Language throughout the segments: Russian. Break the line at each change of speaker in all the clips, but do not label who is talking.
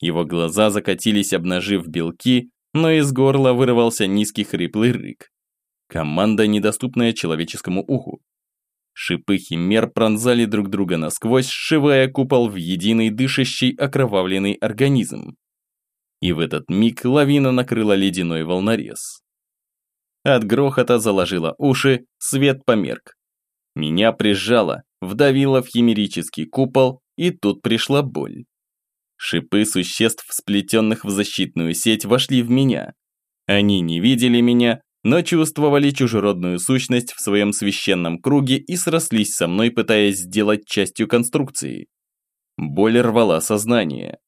Его глаза закатились, обнажив белки, но из горла вырвался низкий хриплый рык. Команда, недоступная человеческому уху. Шипы химер пронзали друг друга насквозь, сшивая купол в единый дышащий окровавленный организм. И в этот миг лавина накрыла ледяной волнорез. От грохота заложило уши, свет померк. Меня прижало, вдавило в химерический купол, и тут пришла боль. Шипы существ, сплетенных в защитную сеть, вошли в меня. Они не видели меня, но чувствовали чужеродную сущность в своем священном круге и срослись со мной, пытаясь сделать частью конструкции. Боль рвала сознание.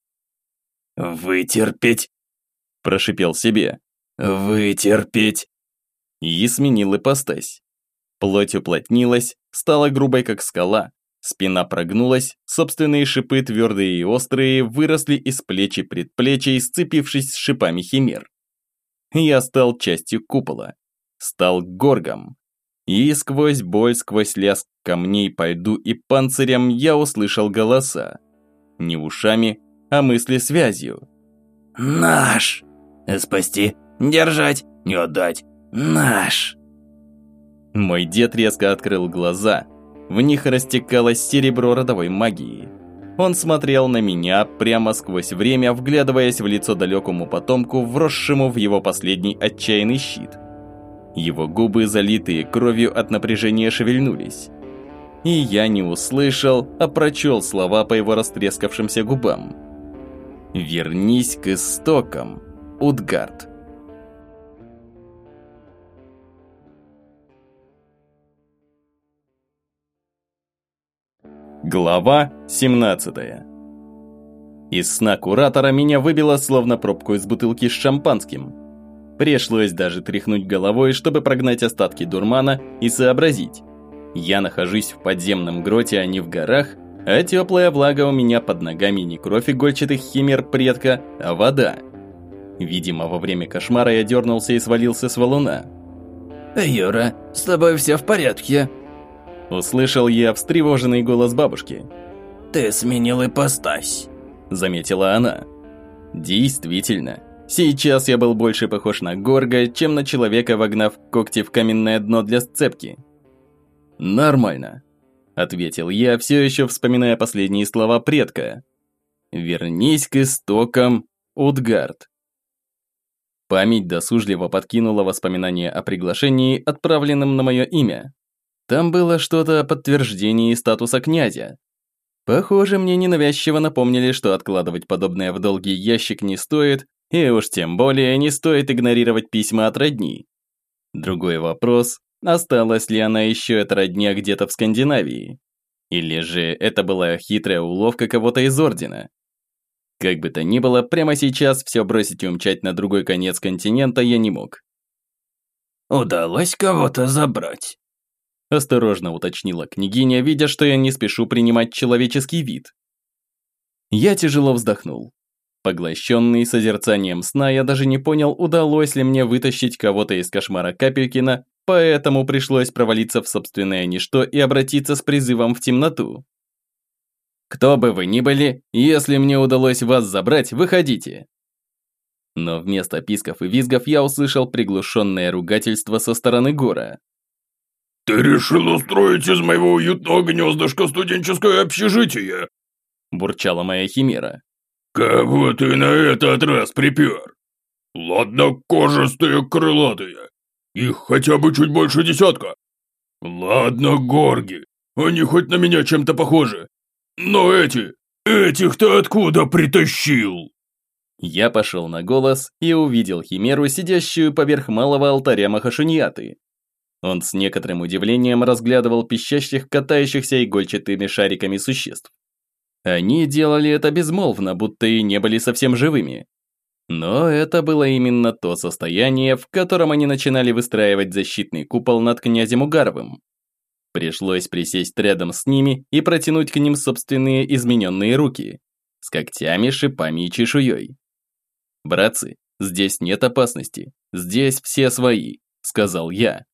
«Вытерпеть!» – прошипел себе. «Вытерпеть!»
И сменил ипостась. Плоть уплотнилась, стала грубой как скала, Спина прогнулась, собственные шипы, твердые и острые, выросли из плеч и предплечий, сцепившись с шипами химер. Я стал частью купола. Стал горгом. И сквозь боль, сквозь лязг камней по льду и панцирям я услышал голоса. Не ушами, а мысли связью.
«Наш! Спасти, держать, не отдать! Наш!»
Мой дед резко открыл глаза – в них растекалось серебро родовой магии. Он смотрел на меня прямо сквозь время, вглядываясь в лицо далекому потомку, вросшему в его последний отчаянный щит. Его губы, залитые кровью от напряжения, шевельнулись. И я не услышал, а прочел слова по его растрескавшимся губам. «Вернись к истокам, Утгард». Глава 17 Из сна куратора меня выбило словно пробку из бутылки с шампанским. Пришлось даже тряхнуть головой, чтобы прогнать остатки дурмана и сообразить. Я нахожусь в подземном гроте, а не в горах, а теплая влага у меня под ногами не кровь игольчатых химер предка, а вода. Видимо, во время кошмара я дернулся и свалился с валуна.
«Юра, с тобой все в порядке?»
Услышал я встревоженный голос бабушки.
«Ты сменил ипостась», –
заметила она. «Действительно, сейчас я был больше похож на горга, чем на человека, вогнав когти в каменное дно для сцепки». «Нормально», – ответил я, все еще вспоминая последние слова предка. «Вернись к истокам, Утгард». Память досужливо подкинула воспоминания о приглашении, отправленном на мое имя. Там было что-то о подтверждении статуса князя. Похоже, мне ненавязчиво напомнили, что откладывать подобное в долгий ящик не стоит, и уж тем более не стоит игнорировать письма от родни. Другой вопрос, осталась ли она еще эта родня где-то в Скандинавии? Или же это была хитрая уловка кого-то из Ордена? Как бы то ни было, прямо сейчас все бросить и умчать на другой конец континента я не мог.
«Удалось кого-то забрать?»
Осторожно уточнила княгиня, видя, что я не спешу принимать человеческий вид. Я тяжело вздохнул. Поглощенный созерцанием сна, я даже не понял, удалось ли мне вытащить кого-то из кошмара Капелькина, поэтому пришлось провалиться в собственное ничто и обратиться с призывом в темноту. «Кто бы вы ни были, если мне удалось вас забрать, выходите!» Но вместо писков и визгов я услышал приглушенное ругательство со стороны гора.
«Ты решил устроить из моего уютного гнездышка студенческое общежитие?»
Бурчала моя химера.
«Кого ты на этот раз припер? Ладно, кожистые крылатые. Их хотя бы чуть больше десятка. Ладно, горги. Они хоть на меня чем-то похожи. Но эти... Этих ты откуда притащил?»
Я пошел на голос и увидел химеру, сидящую поверх малого алтаря Махашуньяты. Он с некоторым удивлением разглядывал пищащих, катающихся игольчатыми шариками существ. Они делали это безмолвно, будто и не были совсем живыми. Но это было именно то состояние, в котором они начинали выстраивать защитный купол над князем Угаровым. Пришлось присесть рядом с ними и протянуть к ним собственные измененные руки, с когтями, шипами и чешуей. «Братцы, здесь нет опасности, здесь все свои», – сказал я.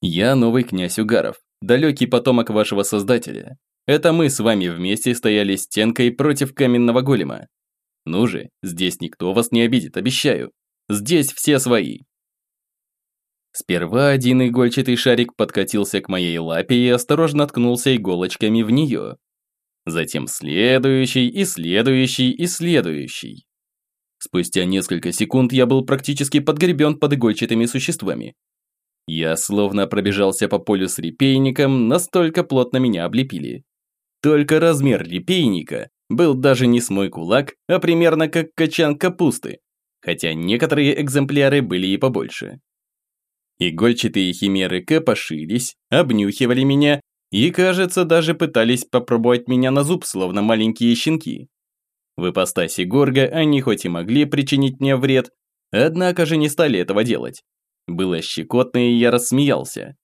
Я новый князь Угаров, далекий потомок вашего создателя. Это мы с вами вместе стояли стенкой против каменного голема. Ну же, здесь никто вас не обидит, обещаю. Здесь все свои. Сперва один игольчатый шарик подкатился к моей лапе и осторожно ткнулся иголочками в нее. Затем следующий и следующий и следующий. Спустя несколько секунд я был практически подгребен под игольчатыми существами. Я словно пробежался по полю с репейником, настолько плотно меня облепили. Только размер репейника был даже не с мой кулак, а примерно как качан капусты, хотя некоторые экземпляры были и побольше. Игольчатые химеры копошились, обнюхивали меня и, кажется, даже пытались попробовать меня на зуб, словно маленькие щенки. В ипостаси Горга они хоть и могли причинить мне вред, однако же не стали этого делать. Было щекотно, и я рассмеялся.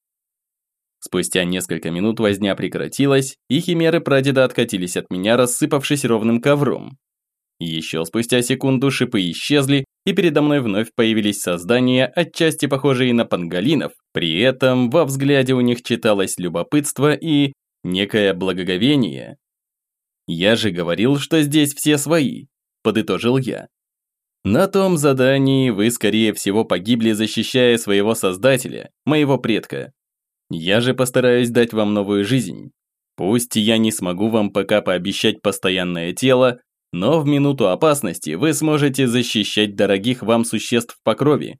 Спустя несколько минут возня прекратилась, и химеры прадеда откатились от меня, рассыпавшись ровным ковром. Еще спустя секунду шипы исчезли, и передо мной вновь появились создания, отчасти похожие на панголинов, при этом во взгляде у них читалось любопытство и некое благоговение. «Я же говорил, что здесь все свои», – подытожил я. На том задании вы, скорее всего, погибли, защищая своего создателя, моего предка. Я же постараюсь дать вам новую жизнь. Пусть я не смогу вам пока пообещать постоянное тело, но в минуту опасности вы сможете защищать дорогих вам существ по крови.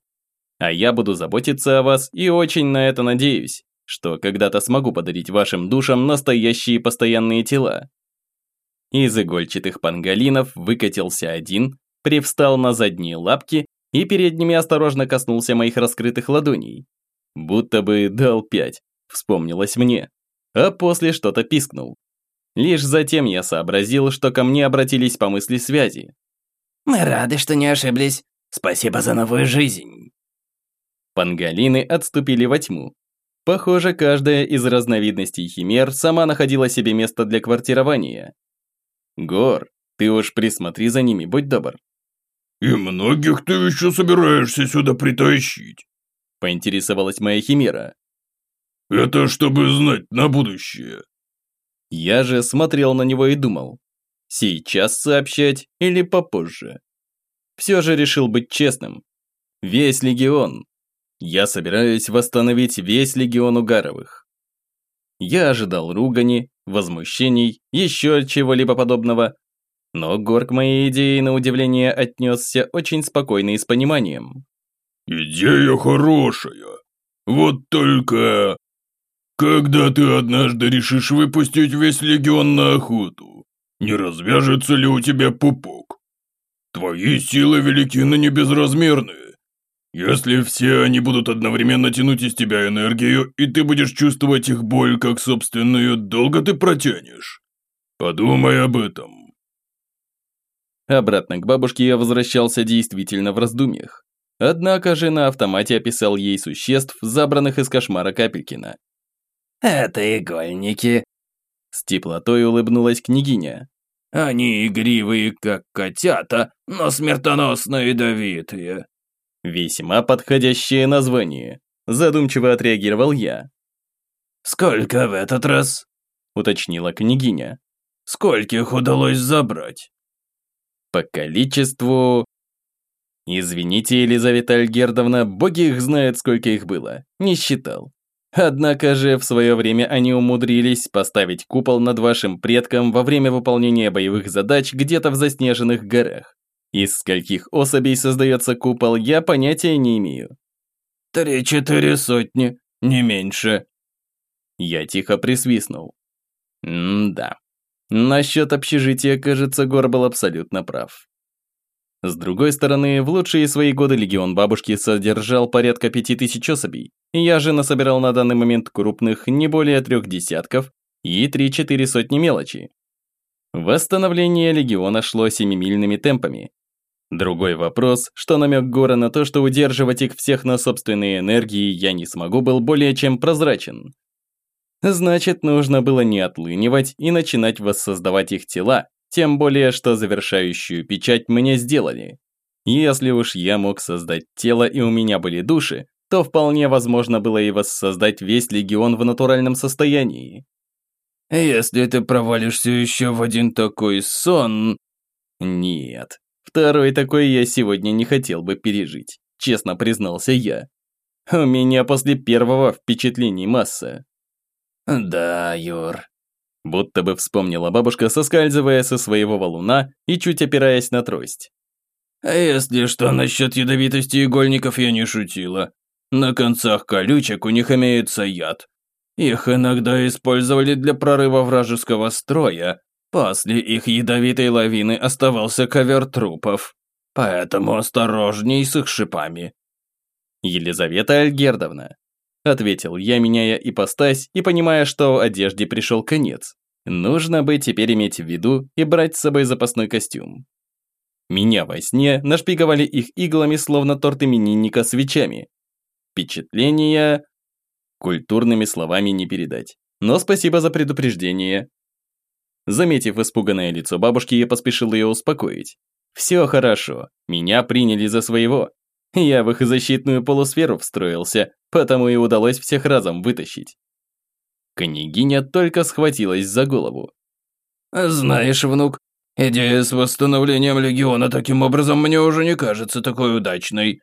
А я буду заботиться о вас и очень на это надеюсь, что когда-то смогу подарить вашим душам настоящие постоянные тела. Из игольчатых панголинов выкатился один, привстал на задние лапки и передними осторожно коснулся моих раскрытых ладоней. Будто бы дал пять, вспомнилось мне. А после что-то пискнул. Лишь затем я сообразил, что ко мне обратились по мысли связи.
«Мы рады, что не ошиблись. Спасибо за новую жизнь».
Пангалины отступили во тьму. Похоже, каждая из разновидностей химер сама находила себе место для квартирования. Гор, ты уж присмотри за ними, будь добр.
«И многих ты еще собираешься сюда притащить?»
Поинтересовалась моя химера.
«Это чтобы знать на будущее».
Я же смотрел на него и думал, сейчас сообщать или попозже. Все же решил быть честным. Весь легион. Я собираюсь восстановить весь легион Угаровых. Я ожидал ругани, возмущений, еще чего-либо подобного, но Горк моей идеи на удивление отнесся очень спокойно и с пониманием.
«Идея хорошая. Вот только... Когда ты однажды решишь выпустить весь легион на охоту, не развяжется ли у тебя пупок? Твои силы велики, но не безразмерные. Если все они будут одновременно тянуть из тебя энергию, и ты будешь чувствовать их боль как собственную, долго ты протянешь? Подумай об этом».
Обратно к бабушке я возвращался действительно в раздумьях. Однако же на автомате описал ей существ, забранных из кошмара Капелькина.
«Это игольники», –
с теплотой улыбнулась княгиня.
«Они игривые, как котята, но смертоносно ядовитые».
«Весьма подходящее название», – задумчиво отреагировал я.
«Сколько в этот раз?»
– уточнила княгиня.
«Скольких удалось забрать?»
По количеству... Извините, Елизавета Альгердовна, боги их знают, сколько их было. Не считал. Однако же в свое время они умудрились поставить купол над вашим предком во время выполнения боевых задач где-то в заснеженных горах. Из скольких особей создается купол, я понятия не имею.
Три-четыре сотни, не меньше.
Я тихо присвистнул. М-да. Насчет общежития, кажется, Гор был абсолютно прав. С другой стороны, в лучшие свои годы легион бабушки содержал порядка пяти тысяч особей. Я же насобирал на данный момент крупных не более трех десятков и три-четыре сотни мелочи. Восстановление легиона шло семимильными темпами. Другой вопрос, что намек Гора на то, что удерживать их всех на собственной энергии я не смогу, был более чем прозрачен. Значит, нужно было не отлынивать и начинать воссоздавать их тела, тем более, что завершающую печать мне сделали. Если уж я мог создать тело и у меня были души, то вполне возможно было и воссоздать весь легион в натуральном состоянии.
Если ты провалишься еще в один такой сон...
Нет, Второй такой я сегодня не хотел бы пережить, честно признался я. У меня после первого впечатлений масса.
Да, Юр.
Будто бы вспомнила бабушка, соскальзывая со своего валуна и чуть опираясь на трость.
А если что, насчет ядовитости игольников я не шутила. На концах колючек у них имеется яд. Их иногда использовали для прорыва вражеского строя. После их ядовитой лавины оставался ковер трупов. Поэтому осторожней с их шипами.
Елизавета Альгердовна, ответил я, меняя ипостась и понимая, что одежде пришел конец. Нужно бы теперь иметь в виду и брать с собой запасной костюм. Меня во сне нашпиговали их иглами, словно торт именинника свечами. Впечатления культурными словами не передать. Но спасибо за предупреждение. Заметив испуганное лицо бабушки, я поспешил ее успокоить. Все хорошо, меня приняли за своего. Я в их защитную полусферу встроился, потому и удалось всех разом вытащить. Княгиня только схватилась за голову.
«Знаешь, внук, идея с восстановлением легиона таким образом мне уже не кажется такой удачной.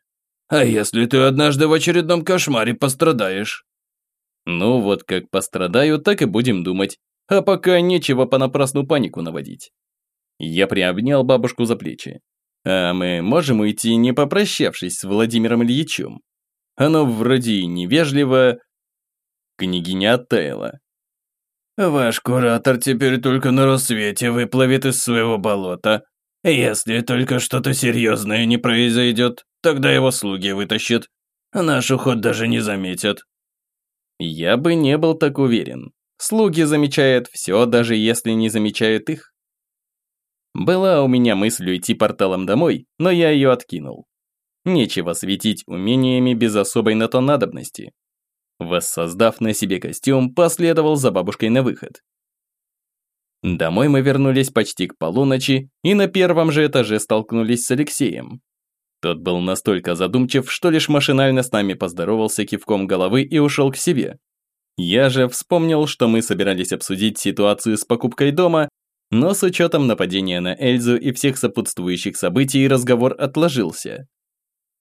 А если ты однажды в очередном кошмаре пострадаешь?»
Ну вот как пострадаю, так и будем думать. А пока нечего понапрасну панику наводить. Я приобнял бабушку за плечи. А мы можем уйти, не попрощавшись с Владимиром Ильичем? Оно вроде и невежливо. Княгиня оттаяла.
Ваш куратор теперь только на рассвете выплывет из своего болота. Если только что-то серьезное не произойдет, тогда его слуги вытащат. Наш уход даже не заметят.
Я бы не был так уверен. Слуги замечают все, даже если не замечают их. Была у меня мысль уйти порталом домой, но я ее откинул. Нечего светить умениями без особой на то надобности. Воссоздав на себе костюм, последовал за бабушкой на выход. Домой мы вернулись почти к полуночи и на первом же этаже столкнулись с Алексеем. Тот был настолько задумчив, что лишь машинально с нами поздоровался кивком головы и ушел к себе. Я же вспомнил, что мы собирались обсудить ситуацию с покупкой дома, но с учетом нападения на Эльзу и всех сопутствующих событий разговор отложился.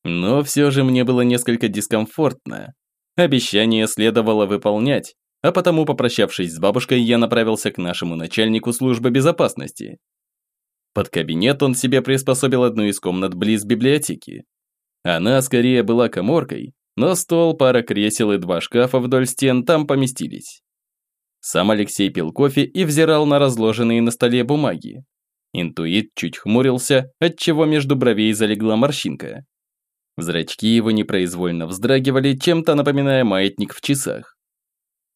Но все же мне было несколько дискомфортно. Обещание следовало выполнять, а потому, попрощавшись с бабушкой, я направился к нашему начальнику службы безопасности. Под кабинет он себе приспособил одну из комнат близ библиотеки. Она скорее была коморкой, но стол, пара кресел и два шкафа вдоль стен там поместились. Сам Алексей пил кофе и взирал на разложенные на столе бумаги. Интуит чуть хмурился, отчего между бровей залегла морщинка. Зрачки его непроизвольно вздрагивали, чем-то напоминая маятник в часах.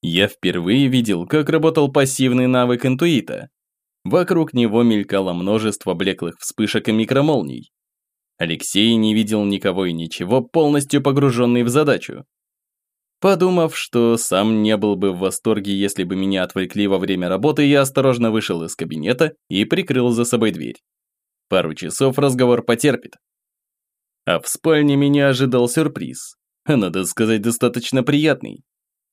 Я впервые видел, как работал пассивный навык интуита, Вокруг него мелькало множество блеклых вспышек и микромолний. Алексей не видел никого и ничего, полностью погруженный в задачу. Подумав, что сам не был бы в восторге, если бы меня отвлекли во время работы, я осторожно вышел из кабинета и прикрыл за собой дверь. Пару часов разговор потерпит. А в спальне меня ожидал сюрприз. Надо сказать, достаточно приятный.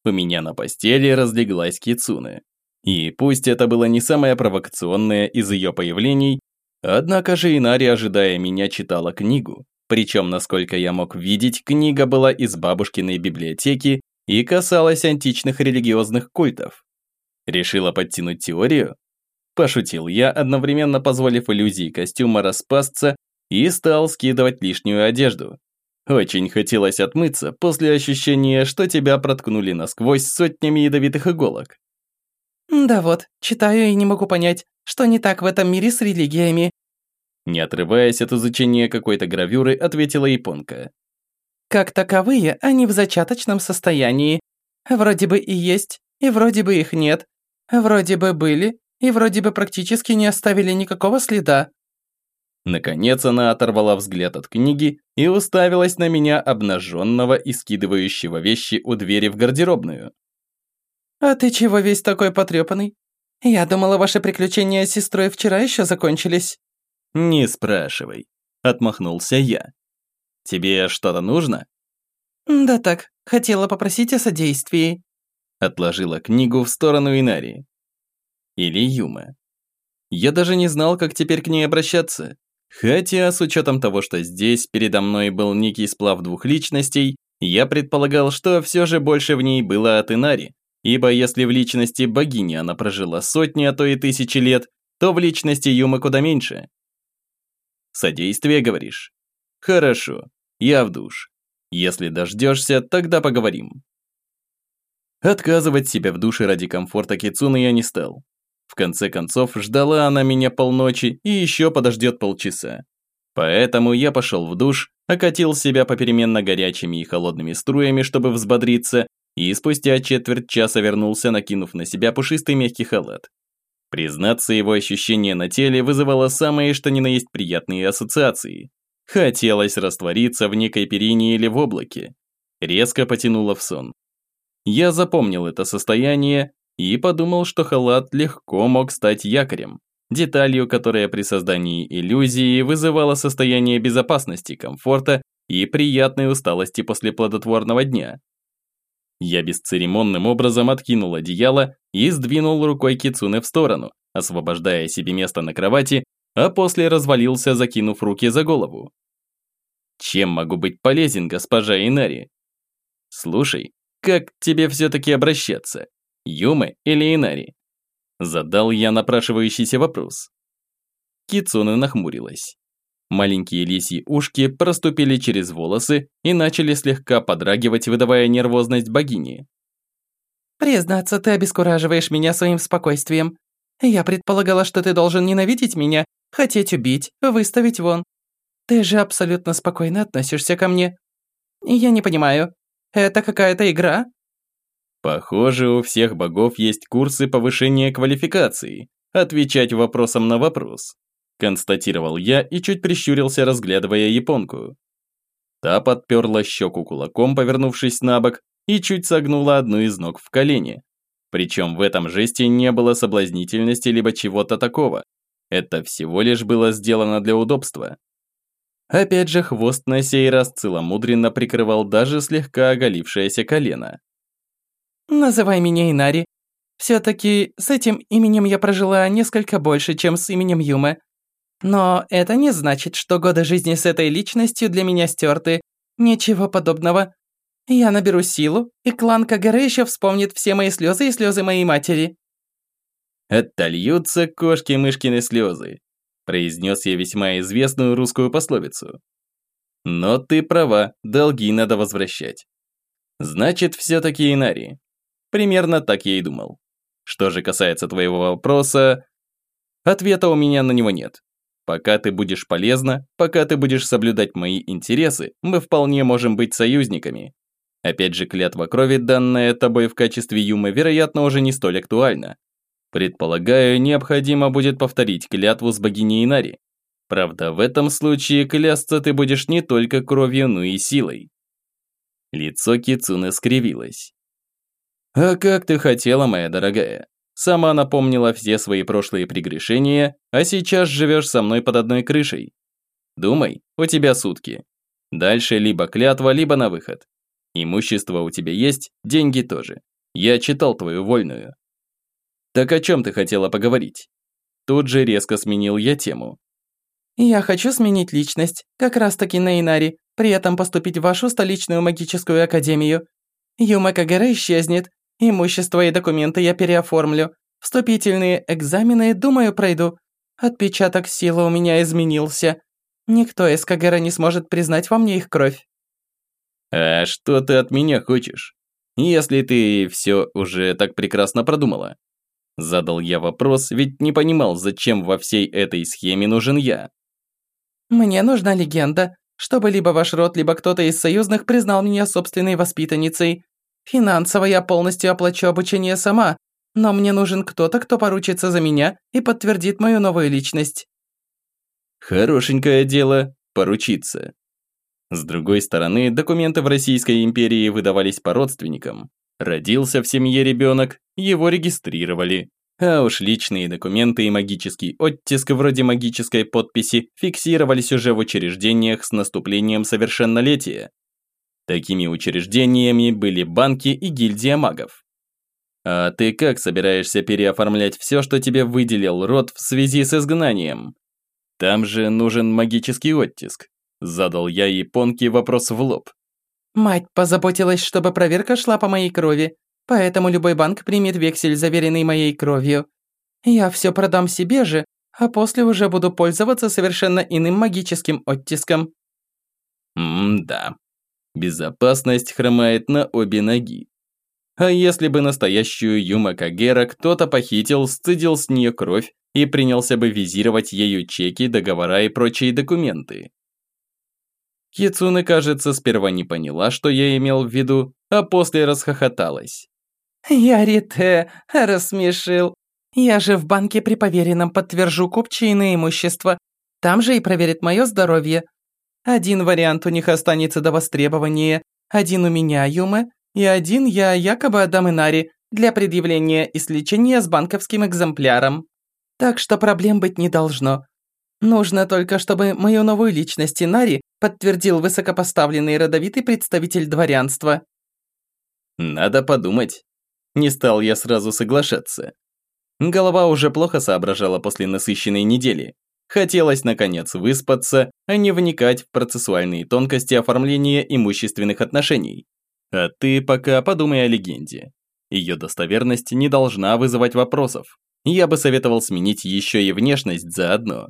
У меня на постели разлеглась Кицуне. И пусть это было не самое провокационное из ее появлений, однако же Инари, ожидая меня, читала книгу. Причем, насколько я мог видеть, книга была из бабушкиной библиотеки и касалась античных религиозных культов. Решила подтянуть теорию? Пошутил я, одновременно позволив иллюзии костюма распасться и стал скидывать лишнюю одежду. Очень хотелось отмыться после ощущения, что тебя проткнули насквозь сотнями ядовитых иголок.
«Да вот, читаю и не могу понять, что не так в этом мире с религиями».
Не отрываясь от изучения какой-то гравюры, ответила японка.
«Как таковые, они в зачаточном состоянии. Вроде бы и есть, и вроде бы их нет. Вроде бы были, и вроде бы практически не оставили никакого следа».
Наконец она оторвала взгляд от книги и уставилась на меня, обнаженного и скидывающего вещи у двери в гардеробную.
«А ты чего весь такой потрепанный? Я думала, ваши приключения с сестрой вчера еще закончились».
«Не спрашивай», — отмахнулся я. «Тебе что-то нужно?»
«Да так, хотела попросить о содействии».
Отложила книгу в сторону Инарии. Или Юма. Я даже не знал, как теперь к ней обращаться. Хотя, с учетом того, что здесь передо мной был некий сплав двух личностей, я предполагал, что все же больше в ней было от Инари, ибо если в личности богини она прожила сотни, а то и тысячи лет, то в личности Юмы куда меньше. Содействие, говоришь? Хорошо, я в душ. Если дождешься, тогда поговорим. Отказывать себе в душе ради комфорта Кицуны я не стал. В конце концов, ждала она меня полночи и еще подождет полчаса. Поэтому я пошел в душ, окатил себя попеременно горячими и холодными струями, чтобы взбодриться, и спустя четверть часа вернулся, накинув на себя пушистый мягкий халат. Признаться, его ощущение на теле вызывало самые что ни на есть приятные ассоциации. Хотелось раствориться в некой перине или в облаке. Резко потянуло в сон. Я запомнил это состояние и подумал, что халат легко мог стать якорем, деталью, которая при создании иллюзии вызывала состояние безопасности, комфорта и приятной усталости после плодотворного дня. Я бесцеремонным образом откинул одеяло и сдвинул рукой Кицуны в сторону, освобождая себе место на кровати, а после развалился, закинув руки за голову. Чем могу быть полезен, госпожа Инари? Слушай, как тебе все-таки обращаться? Юмы или Инари? Задал я напрашивающийся вопрос. Кицуна нахмурилась. Маленькие лисьи ушки проступили через волосы и начали слегка подрагивать, выдавая нервозность богини.
«Признаться, ты обескураживаешь меня своим спокойствием. Я предполагала, что ты должен ненавидеть меня, хотеть убить, выставить вон. Ты же абсолютно спокойно относишься ко мне. Я не понимаю, это какая-то игра?»
Похоже, у всех богов есть курсы повышения квалификации. Отвечать вопросом на вопрос. Констатировал я и чуть прищурился, разглядывая японку. Та подперла щеку кулаком, повернувшись на бок, и чуть согнула одну из ног в колени. Причем в этом жесте не было соблазнительности либо чего-то такого. Это всего лишь было сделано для удобства. Опять же, хвост на сей раз целомудренно прикрывал даже слегка оголившееся колено.
«Называй меня Инари. Все-таки с этим именем я прожила несколько больше, чем с именем Юма. Но это не значит, что годы жизни с этой личностью для меня стерты. Ничего подобного. Я наберу силу, и клан Кагаре еще вспомнит все мои слезы и слезы моей матери».
«Отольются кошки-мышкины слезы произнес я весьма известную русскую пословицу. Но ты права, долги надо возвращать. Значит, все-таки Инари. Примерно так я и думал. Что же касается твоего вопроса, ответа у меня на него нет. Пока ты будешь полезна, пока ты будешь соблюдать мои интересы, мы вполне можем быть союзниками. Опять же, клятва крови, данная тобой в качестве юмы, вероятно, уже не столь актуальна. Предполагаю, необходимо будет повторить клятву с богиней Инари. Правда, в этом случае клясться ты будешь не только кровью, но и силой. Лицо Кицуны скривилось. «А как ты хотела, моя дорогая? Сама напомнила все свои прошлые прегрешения, а сейчас живешь со мной под одной крышей. Думай, у тебя сутки. Дальше либо клятва, либо на выход. Имущество у тебя есть, деньги тоже. Я читал твою вольную. «Так о чем ты хотела поговорить?» Тут же резко сменил я тему.
«Я хочу сменить личность, как раз-таки на Инари, при этом поступить в вашу столичную магическую академию. Юма Кагера исчезнет, имущество и документы я переоформлю, вступительные экзамены, думаю, пройду. Отпечаток силы у меня изменился. Никто из Кагера не сможет признать во мне их кровь».
«А что ты от меня хочешь? Если ты все уже так прекрасно продумала?» Задал я вопрос, ведь не понимал, зачем во всей этой схеме нужен я.
«Мне нужна легенда, чтобы либо ваш род, либо кто-то из союзных признал меня собственной воспитанницей. Финансово я полностью оплачу обучение сама, но мне нужен кто-то, кто поручится за меня и подтвердит мою новую личность».
Хорошенькое дело – поручиться. С другой стороны, документы в Российской империи выдавались по родственникам, Родился в семье ребенок, его регистрировали. А уж личные документы и магический оттиск вроде магической подписи фиксировались уже в учреждениях с наступлением совершеннолетия. Такими учреждениями были банки и гильдия магов. А ты как собираешься переоформлять все, что тебе выделил род в связи с изгнанием? Там же нужен магический оттиск. Задал я японке вопрос в лоб.
Мать позаботилась, чтобы проверка шла по моей крови, поэтому любой банк примет вексель, заверенный моей кровью. Я все продам себе же, а после уже буду пользоваться совершенно иным магическим оттиском.
М-да. Безопасность хромает на обе ноги. А если бы настоящую Юма Кагера кто-то похитил, сцедил с нее кровь и принялся бы визировать ею чеки, договора и прочие документы? Кицуны, кажется, сперва не поняла, что я имел в виду, а после расхохоталась.
«Я рассмешил. Я же в банке при поверенном подтвержу купчие имущество. Там же и проверит мое здоровье. Один вариант у них останется до востребования, один у меня, Юме, и один я якобы отдам Инари для предъявления и сличения с банковским экземпляром. Так что проблем быть не должно. Нужно только, чтобы мою новую личность Инари подтвердил высокопоставленный родовитый представитель дворянства.
Надо подумать. Не стал я сразу соглашаться. Голова уже плохо соображала после насыщенной недели. Хотелось, наконец, выспаться, а не вникать в процессуальные тонкости оформления имущественных отношений. А ты пока подумай о легенде. Ее достоверность не должна вызывать вопросов. Я бы советовал сменить еще и внешность заодно.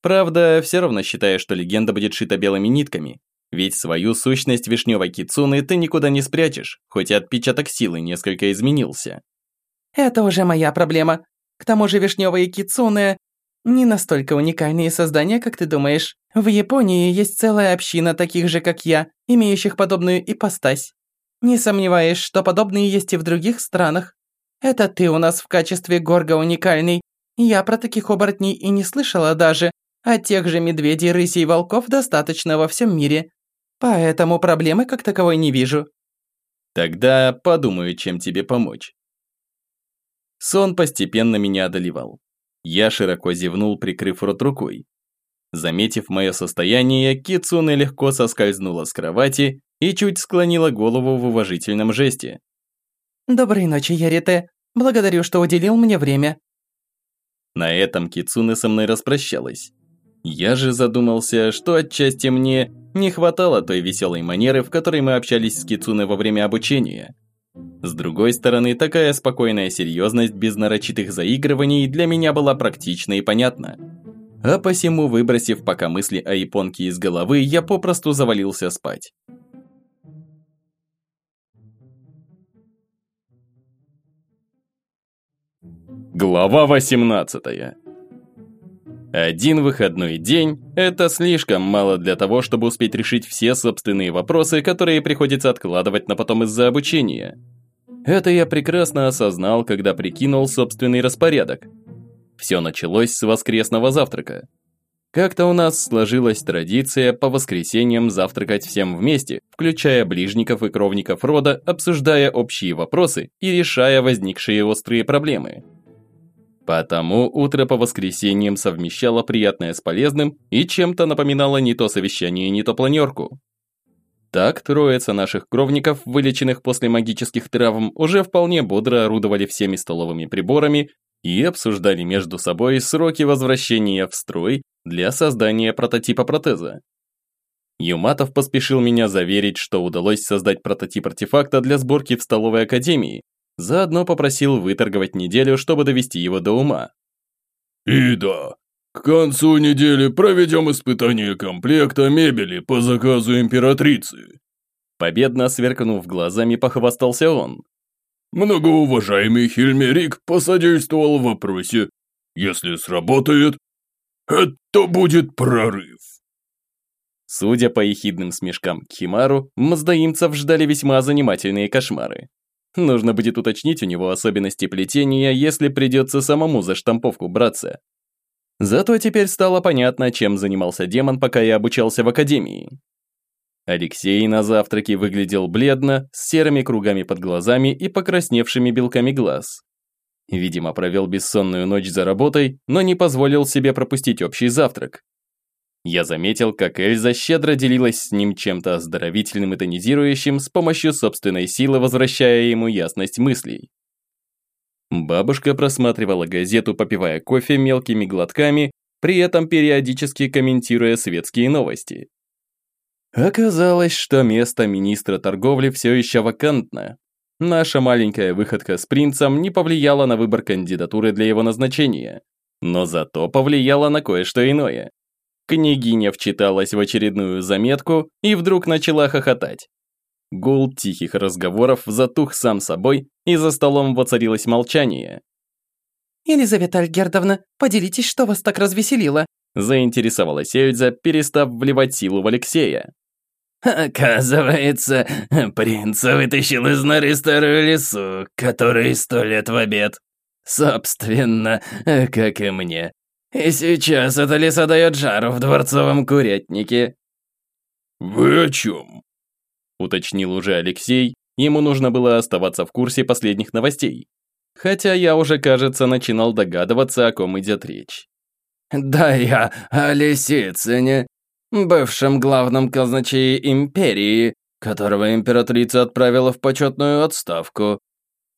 Правда, все равно считаю, что легенда будет шита белыми нитками. Ведь свою сущность вишневой кицуны ты никуда не спрячешь, хоть и отпечаток силы несколько изменился.
Это уже моя проблема. К тому же вишневые кицуны не настолько уникальные создания, как ты думаешь. В Японии есть целая община таких же, как я, имеющих подобную ипостась. Не сомневаюсь, что подобные есть и в других странах. Это ты у нас в качестве горга уникальный. Я про таких оборотней и не слышала даже, а тех же медведей, рысей и волков достаточно во всем мире. Поэтому проблемы как таковой не вижу.
Тогда подумаю, чем тебе помочь. Сон постепенно меня одолевал. Я широко зевнул, прикрыв рот рукой. Заметив мое состояние, Кицуне легко соскользнула с кровати и чуть склонила голову в уважительном жесте.
«Доброй ночи, Ярите. Благодарю, что уделил мне время».
На этом Кицуне со мной распрощалась. Я же задумался, что отчасти мне не хватало той веселой манеры, в которой мы общались с Кицуне во время обучения. С другой стороны, такая спокойная серьезность без нарочитых заигрываний для меня была практична и понятна. А посему, выбросив пока мысли о японке из головы, я попросту завалился спать. Глава 18 Один выходной день – это слишком мало для того, чтобы успеть решить все собственные вопросы, которые приходится откладывать на потом из-за обучения. Это я прекрасно осознал, когда прикинул собственный распорядок. Все началось с воскресного завтрака. Как-то у нас сложилась традиция по воскресеньям завтракать всем вместе, включая ближников и кровников рода, обсуждая общие вопросы и решая возникшие острые проблемы. Потому утро по воскресеньям совмещало приятное с полезным и чем-то напоминало не то совещание, не то планерку. Так, троица наших кровников, вылеченных после магических травм, уже вполне бодро орудовали всеми столовыми приборами и обсуждали между собой сроки возвращения в строй для создания прототипа протеза. Юматов поспешил меня заверить, что удалось создать прототип артефакта для сборки в столовой академии, Заодно попросил выторговать неделю, чтобы довести его до ума.
«И да, к концу недели проведем испытание комплекта мебели по заказу императрицы».
Победно сверкнув глазами, похвастался он.
«Многоуважаемый Хильмерик посодействовал в вопросе. Если сработает, это будет прорыв».
Судя по ехидным смешкам Кхимару, маздаимцев ждали весьма занимательные кошмары. Нужно будет уточнить у него особенности плетения, если придется самому за штамповку браться. Зато теперь стало понятно, чем занимался демон, пока я обучался в академии. Алексей на завтраке выглядел бледно, с серыми кругами под глазами и покрасневшими белками глаз. Видимо, провел бессонную ночь за работой, но не позволил себе пропустить общий завтрак. Я заметил, как Эльза щедро делилась с ним чем-то оздоровительным и тонизирующим с помощью собственной силы, возвращая ему ясность мыслей. Бабушка просматривала газету, попивая кофе мелкими глотками, при этом периодически комментируя светские новости. Оказалось, что место министра торговли все еще вакантно. Наша маленькая выходка с принцем не повлияла на выбор кандидатуры для его назначения, но зато повлияла на кое-что иное. Княгиня вчиталась в очередную заметку и вдруг начала хохотать. Гул тихих разговоров затух сам собой, и за столом воцарилось молчание.
«Елизавета Альгердовна, поделитесь, что вас так развеселило?»
заинтересовалась Эльза, перестав вливать силу в Алексея.
«Оказывается, принца вытащил из норы старую лесу, который сто лет в обед. Собственно, как и мне. И сейчас эта леса дает жару в дворцовом курятнике».
«Вы о чем?»
Уточнил уже Алексей, ему нужно было оставаться в курсе последних новостей. Хотя я уже, кажется, начинал догадываться, о ком идет речь.
«Да я о Лисицыне, бывшем главном казначее империи, которого императрица отправила в почетную отставку.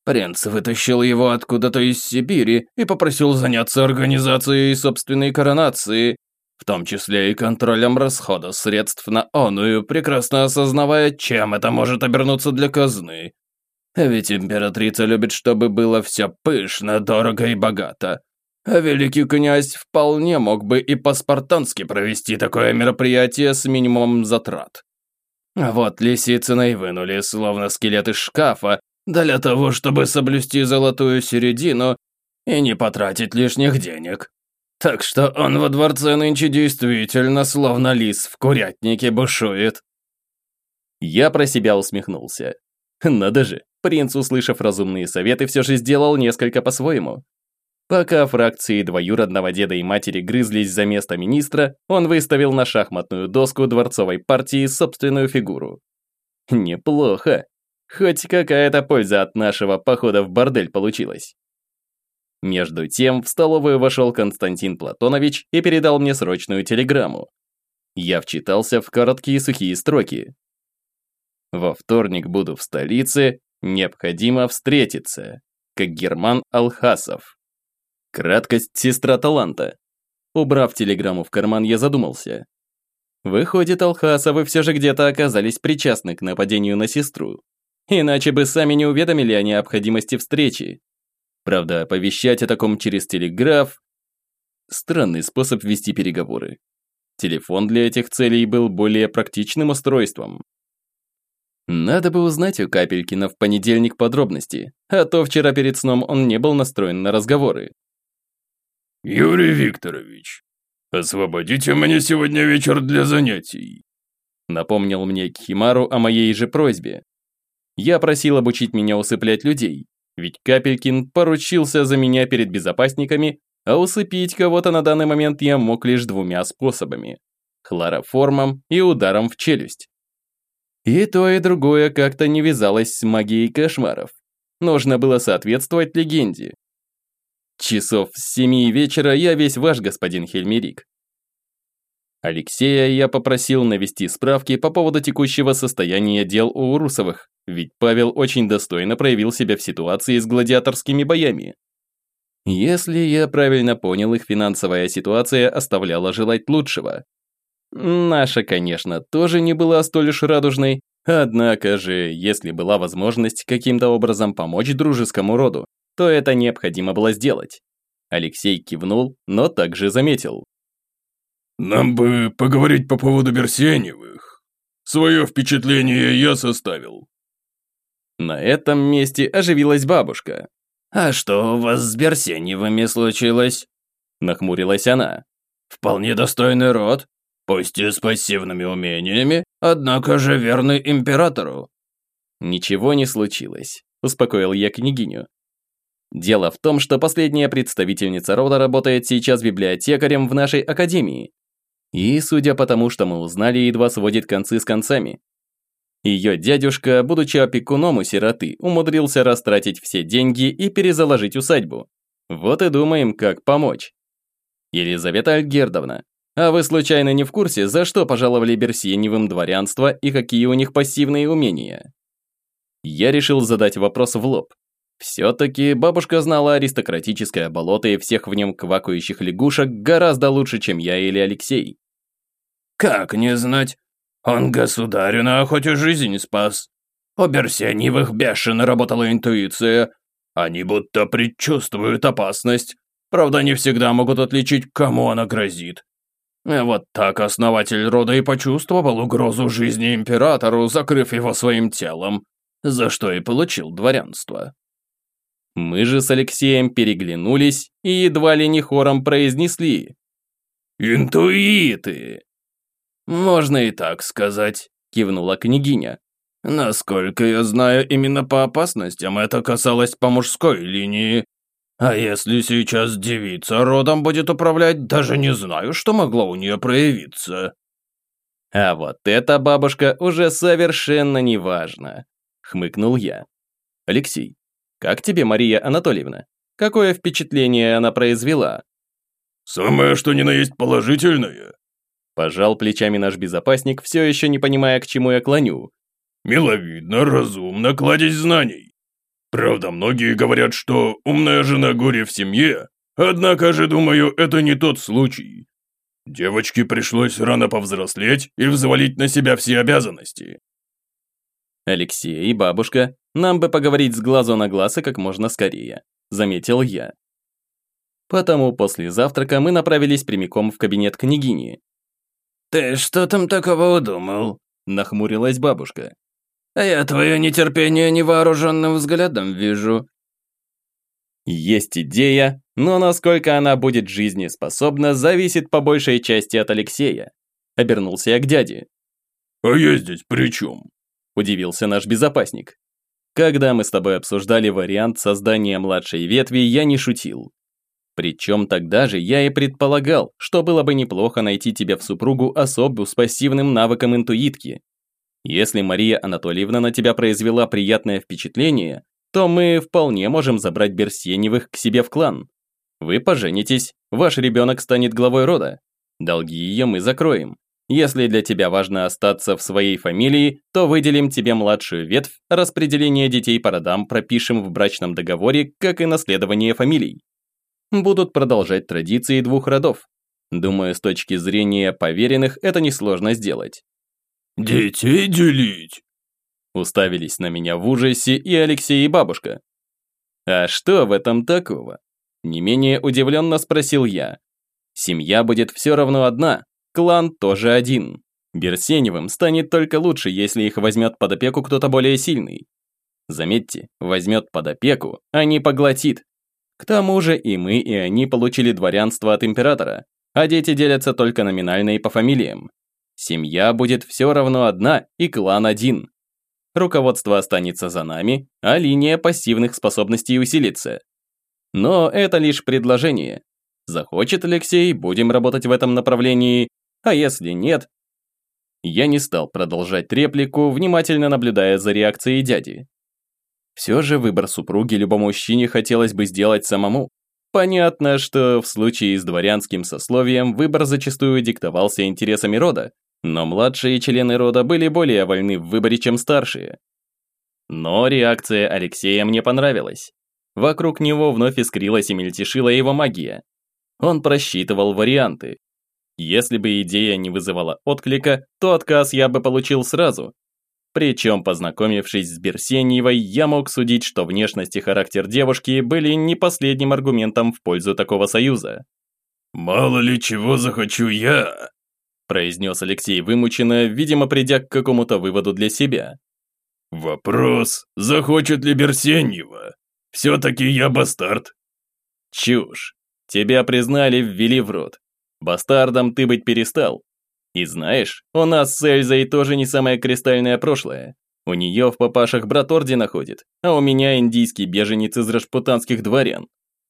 Принц вытащил его откуда-то из Сибири и попросил заняться организацией собственной коронации, в том числе и контролем расхода средств на оную, прекрасно осознавая, чем это может обернуться для казны. Ведь императрица любит, чтобы было все пышно, дорого и богато. А великий князь вполне мог бы и по-спартански провести такое мероприятие с минимумом затрат. А вот Лисицына и вынули, словно скелет из шкафа, для того, чтобы соблюсти золотую середину и не потратить лишних денег. Так что он во дворце нынче действительно словно лис в курятнике бушует.
Я про себя усмехнулся. Надо же, принц, услышав разумные советы, все же сделал несколько по-своему. Пока фракции двоюродного деда и матери грызлись за место министра, он выставил на шахматную доску дворцовой партии собственную фигуру. Неплохо. Хоть какая-то польза от нашего похода в бордель получилась. Между тем в столовую вошел Константин Платонович и передал мне срочную телеграмму. Я вчитался в короткие сухие строки. Во вторник буду в столице, необходимо встретиться, как Герман Алхасов. Краткость сестра таланта. Убрав телеграмму в карман, я задумался. Выходит, Алхасовы все же где-то оказались причастны к нападению на сестру. Иначе бы сами не уведомили о необходимости встречи. Правда, оповещать о таком через телеграф – странный способ вести переговоры. Телефон для этих целей был более практичным устройством. Надо бы узнать у Капелькина в понедельник подробности, а то вчера перед сном он не был настроен на разговоры.
«Юрий Викторович, освободите мне сегодня вечер для занятий»,
напомнил мне Кхимару о моей же просьбе. Я просил обучить меня усыплять людей, ведь Капелькин поручился за меня перед безопасниками, а усыпить кого-то на данный момент я мог лишь двумя способами – хлороформом и ударом в челюсть. И то, и другое как-то не вязалось с магией кошмаров. Нужно было соответствовать легенде. Часов с семи вечера я весь ваш господин Хельмерик. Алексея я попросил навести справки по поводу текущего состояния дел у Урусовых, ведь Павел очень достойно проявил себя в ситуации с гладиаторскими боями. Если я правильно понял, их финансовая ситуация оставляла желать лучшего. Наша, конечно, тоже не была столь уж радужной, однако же, если была возможность каким-то образом помочь дружескому роду, то это необходимо было сделать. Алексей кивнул, но также заметил.
«Нам бы поговорить по поводу Берсеневых. Свое впечатление я составил».
На этом месте оживилась бабушка.
«А что у вас с Берсеневыми случилось?»
Нахмурилась она.
«Вполне достойный род, пусть и с пассивными умениями, однако же верный императору».
«Ничего не случилось», – успокоил я княгиню. Дело в том, что последняя представительница рода работает сейчас библиотекарем в нашей академии, и, судя по тому, что мы узнали, едва сводит концы с концами. Ее дядюшка, будучи опекуном у сироты, умудрился растратить все деньги и перезаложить усадьбу. Вот и думаем, как помочь. Елизавета Альгердовна, а вы случайно не в курсе, за что пожаловали Берсеневым дворянство и какие у них пассивные умения? Я решил задать вопрос в лоб. Все-таки бабушка знала аристократическое болото и всех в нем квакающих лягушек гораздо лучше, чем я или Алексей.
«Как не знать? Он государю на охоте жизнь спас. У Берсеньевых бешено работала интуиция. Они будто предчувствуют опасность. Правда, не всегда могут отличить, кому она грозит. Вот так основатель рода и почувствовал угрозу жизни императору, закрыв его своим телом, за что и получил дворянство.
Мы же с Алексеем переглянулись и едва ли не хором произнесли.
«Интуиты!» «Можно и так сказать», – кивнула княгиня. «Насколько я знаю, именно по опасностям это касалось по мужской линии. А если сейчас девица родом будет управлять, даже не знаю, что могло у нее проявиться».
«А вот эта бабушка уже совершенно неважно», – хмыкнул я. «Алексей, как тебе Мария Анатольевна? Какое впечатление она произвела?»
«Самое что ни на есть положительное»,
Пожал плечами наш безопасник, все еще не понимая, к чему я клоню.
«Миловидно, разумно, кладезь знаний. Правда, многие говорят, что умная жена горе в семье, однако же, думаю, это не тот случай. Девочке пришлось рано повзрослеть и взвалить на себя все обязанности».
«Алексей и бабушка, нам бы поговорить с глазу на глаз и как можно скорее», заметил я. Потому после завтрака мы направились прямиком в кабинет княгини,
«Ты что там такого удумал?» – нахмурилась бабушка. «А я твое нетерпение невооруженным взглядом вижу».
Есть идея, но насколько она будет жизнеспособна, зависит по большей части от Алексея. Обернулся я к дяде.
«А я здесь при чем?»
– удивился наш безопасник. Когда мы с тобой обсуждали вариант создания младшей ветви, я не шутил. Причем тогда же я и предполагал, что было бы неплохо найти тебе в супругу особу с пассивным навыком интуитки. Если Мария Анатольевна на тебя произвела приятное впечатление, то мы вполне можем забрать Берсеневых к себе в клан. Вы поженитесь, ваш ребенок станет главой рода. Долги ее мы закроем. Если для тебя важно остаться в своей фамилии, то выделим тебе младшую ветвь, распределение детей по родам пропишем в брачном договоре, как и наследование фамилий будут продолжать традиции двух родов. Думаю, с точки зрения поверенных это несложно сделать.
«Детей делить?»
Уставились на меня в ужасе и Алексей и бабушка. «А что в этом такого?» Не менее удивленно спросил я. «Семья будет все равно одна, клан тоже один. Берсеневым станет только лучше, если их возьмет под опеку кто-то более сильный. Заметьте, возьмет под опеку, а не поглотит. К тому же и мы, и они получили дворянство от императора, а дети делятся только номинально и по фамилиям. Семья будет все равно одна и клан один. Руководство останется за нами, а линия пассивных способностей усилится. Но это лишь предложение. Захочет Алексей, будем работать в этом направлении, а если нет... Я не стал продолжать реплику, внимательно наблюдая за реакцией дяди. Все же выбор супруги любому мужчине хотелось бы сделать самому. Понятно, что в случае с дворянским сословием выбор зачастую диктовался интересами рода, но младшие члены рода были более вольны в выборе, чем старшие. Но реакция Алексея мне понравилась. Вокруг него вновь искрилась и мельтешила его магия. Он просчитывал варианты. Если бы идея не вызывала отклика, то отказ я бы получил сразу, причем, познакомившись с Берсеньевой, я мог судить, что внешность и характер девушки были не последним аргументом в пользу такого союза.
«Мало ли чего захочу я»,
произнес Алексей вымученно, видимо, придя к какому-то выводу для себя.
«Вопрос, захочет ли Берсеньева? Все-таки я бастард».
«Чушь. Тебя признали, ввели в рот. Бастардом ты быть перестал, и знаешь, у нас с Эльзой тоже не самое кристальное прошлое. У нее в папашах брат ордена ходит, а у меня индийский беженец из рашпутанских дворян.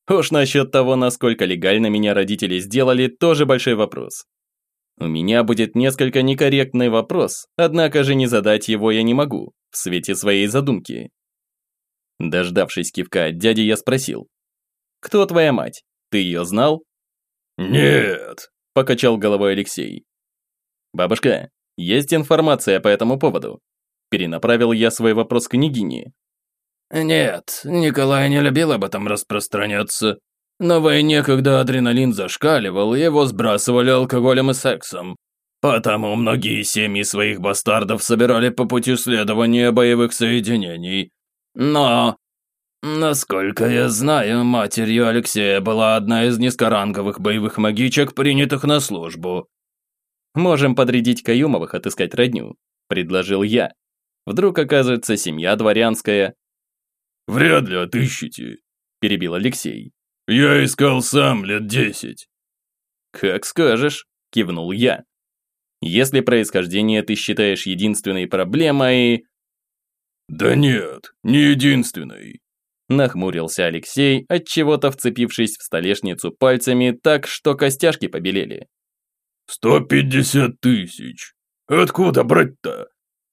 Уж насчет того, насколько легально меня родители сделали, тоже большой вопрос. У меня будет несколько некорректный вопрос, однако же не задать его я не могу, в свете своей задумки. Дождавшись кивка от дяди, я спросил. «Кто твоя мать? Ты ее знал?»
«Нет», –
покачал головой Алексей. «Бабушка, есть информация по этому поводу?» Перенаправил я свой вопрос к княгине.
Нет, Николай не любил об этом распространяться. На войне, когда адреналин зашкаливал, его сбрасывали алкоголем и сексом. Потому многие семьи своих бастардов собирали по пути следования боевых соединений. Но, насколько я знаю, матерью Алексея была одна из низкоранговых боевых магичек, принятых на службу.
«Можем подрядить Каюмовых отыскать родню», – предложил я. Вдруг окажется семья дворянская.
«Вряд ли отыщете», – перебил Алексей. «Я искал сам лет десять».
«Как скажешь», – кивнул я. «Если происхождение ты считаешь единственной проблемой...»
«Да нет, не единственной», –
нахмурился Алексей, отчего-то вцепившись в столешницу пальцами так, что костяшки побелели.
«Сто пятьдесят тысяч. Откуда брать-то?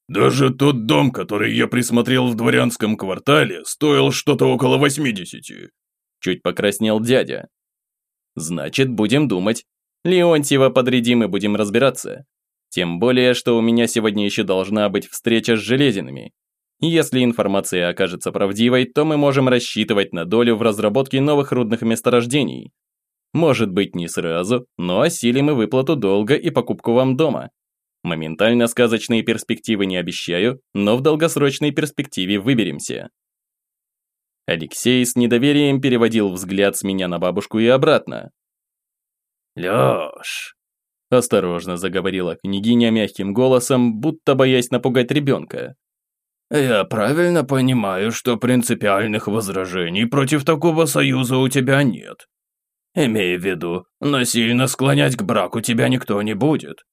Даже тот дом, который я присмотрел в дворянском квартале, стоил что-то около восьмидесяти».
Чуть покраснел дядя. «Значит, будем думать. Леонтьева подрядим и будем разбираться. Тем более, что у меня сегодня еще должна быть встреча с Железинами. Если информация окажется правдивой, то мы можем рассчитывать на долю в разработке новых рудных месторождений. Может быть, не сразу, но осилим и выплату долга и покупку вам дома. Моментально сказочные перспективы не обещаю, но в долгосрочной перспективе выберемся. Алексей с недоверием переводил взгляд с меня на бабушку и обратно.
«Лёш», –
осторожно заговорила княгиня мягким голосом, будто боясь напугать ребенка.
«Я правильно понимаю, что принципиальных возражений против такого союза у тебя нет. Имей в виду, насильно склонять к браку тебя никто не будет.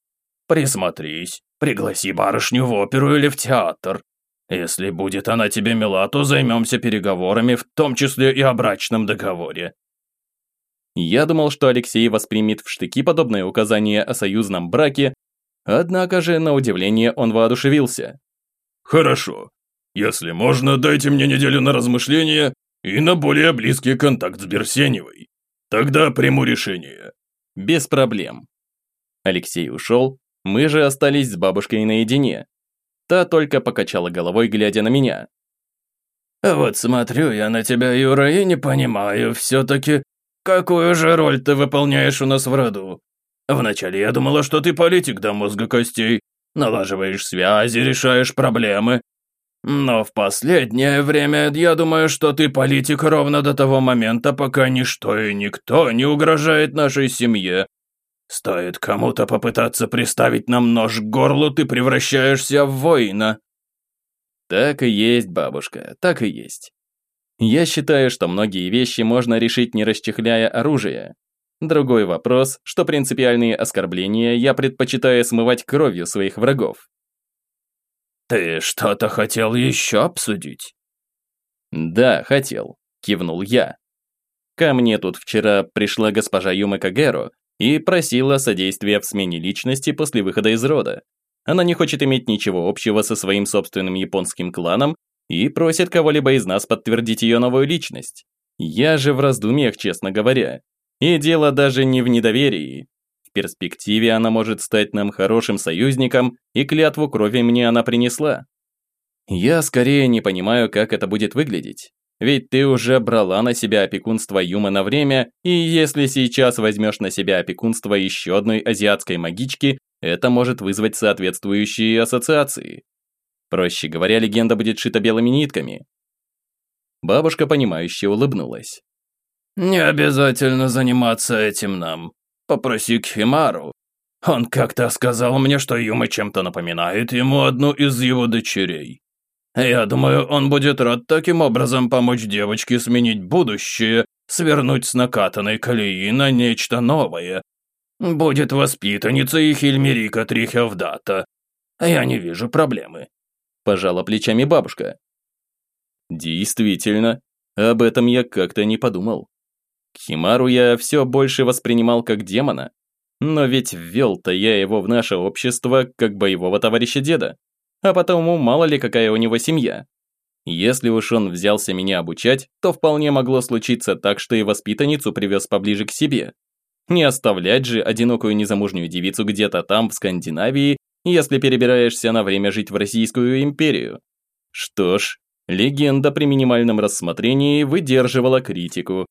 Присмотрись, пригласи барышню в оперу или в театр. Если будет она тебе мила, то займемся переговорами, в том числе и о брачном договоре.
Я думал, что Алексей воспримет в штыки подобное указание о союзном браке, однако же, на удивление, он воодушевился.
«Хорошо. Если можно, дайте мне неделю на размышление и на более близкий контакт с Берсеневой. Тогда приму решение».
«Без проблем». Алексей ушел, мы же остались с бабушкой наедине. Та только покачала головой, глядя на меня.
«Вот смотрю я на тебя, Юра, и не понимаю все-таки, какую же роль ты выполняешь у нас в роду. Вначале я думала, что ты политик до мозга костей, налаживаешь связи, решаешь проблемы. Но в последнее время я думаю, что ты политик ровно до того момента, пока ничто и никто не угрожает нашей семье, Стоит кому-то попытаться приставить нам нож к горлу, ты превращаешься в воина».
Так и есть, бабушка, так и есть. Я считаю, что многие вещи можно решить, не расчехляя оружие. Другой вопрос, что принципиальные оскорбления я предпочитаю смывать кровью своих врагов.
«Ты что-то хотел еще обсудить?»
«Да, хотел», – кивнул я. Ко мне тут вчера пришла госпожа Юма Кагеро и просила содействия в смене личности после выхода из рода. Она не хочет иметь ничего общего со своим собственным японским кланом и просит кого-либо из нас подтвердить ее новую личность. Я же в раздумьях, честно говоря. И дело даже не в недоверии. В перспективе она может стать нам хорошим союзником, и клятву крови мне она принесла. Я скорее не понимаю, как это будет выглядеть. Ведь ты уже брала на себя опекунство Юма на время, и если сейчас возьмешь на себя опекунство еще одной азиатской магички, это может вызвать соответствующие ассоциации. Проще говоря, легенда будет шита белыми нитками. Бабушка, понимающе улыбнулась.
«Не обязательно заниматься этим нам. Попроси Кхимару. Он как-то сказал мне, что Юма чем-то напоминает ему одну из его дочерей. Я думаю, он будет рад таким образом помочь девочке сменить будущее, свернуть с накатанной колеи на нечто новое. Будет воспитанницей Хильмерика Трихевдата. Я не вижу проблемы.
Пожала плечами бабушка. Действительно, об этом я как-то не подумал. Химару я все больше воспринимал как демона, но ведь ввел-то я его в наше общество как боевого товарища деда а потому мало ли какая у него семья. Если уж он взялся меня обучать, то вполне могло случиться так, что и воспитанницу привез поближе к себе. Не оставлять же одинокую незамужнюю девицу где-то там, в Скандинавии, если перебираешься на время жить в Российскую империю. Что ж, Легенда при минимальном рассмотрении выдерживала критику,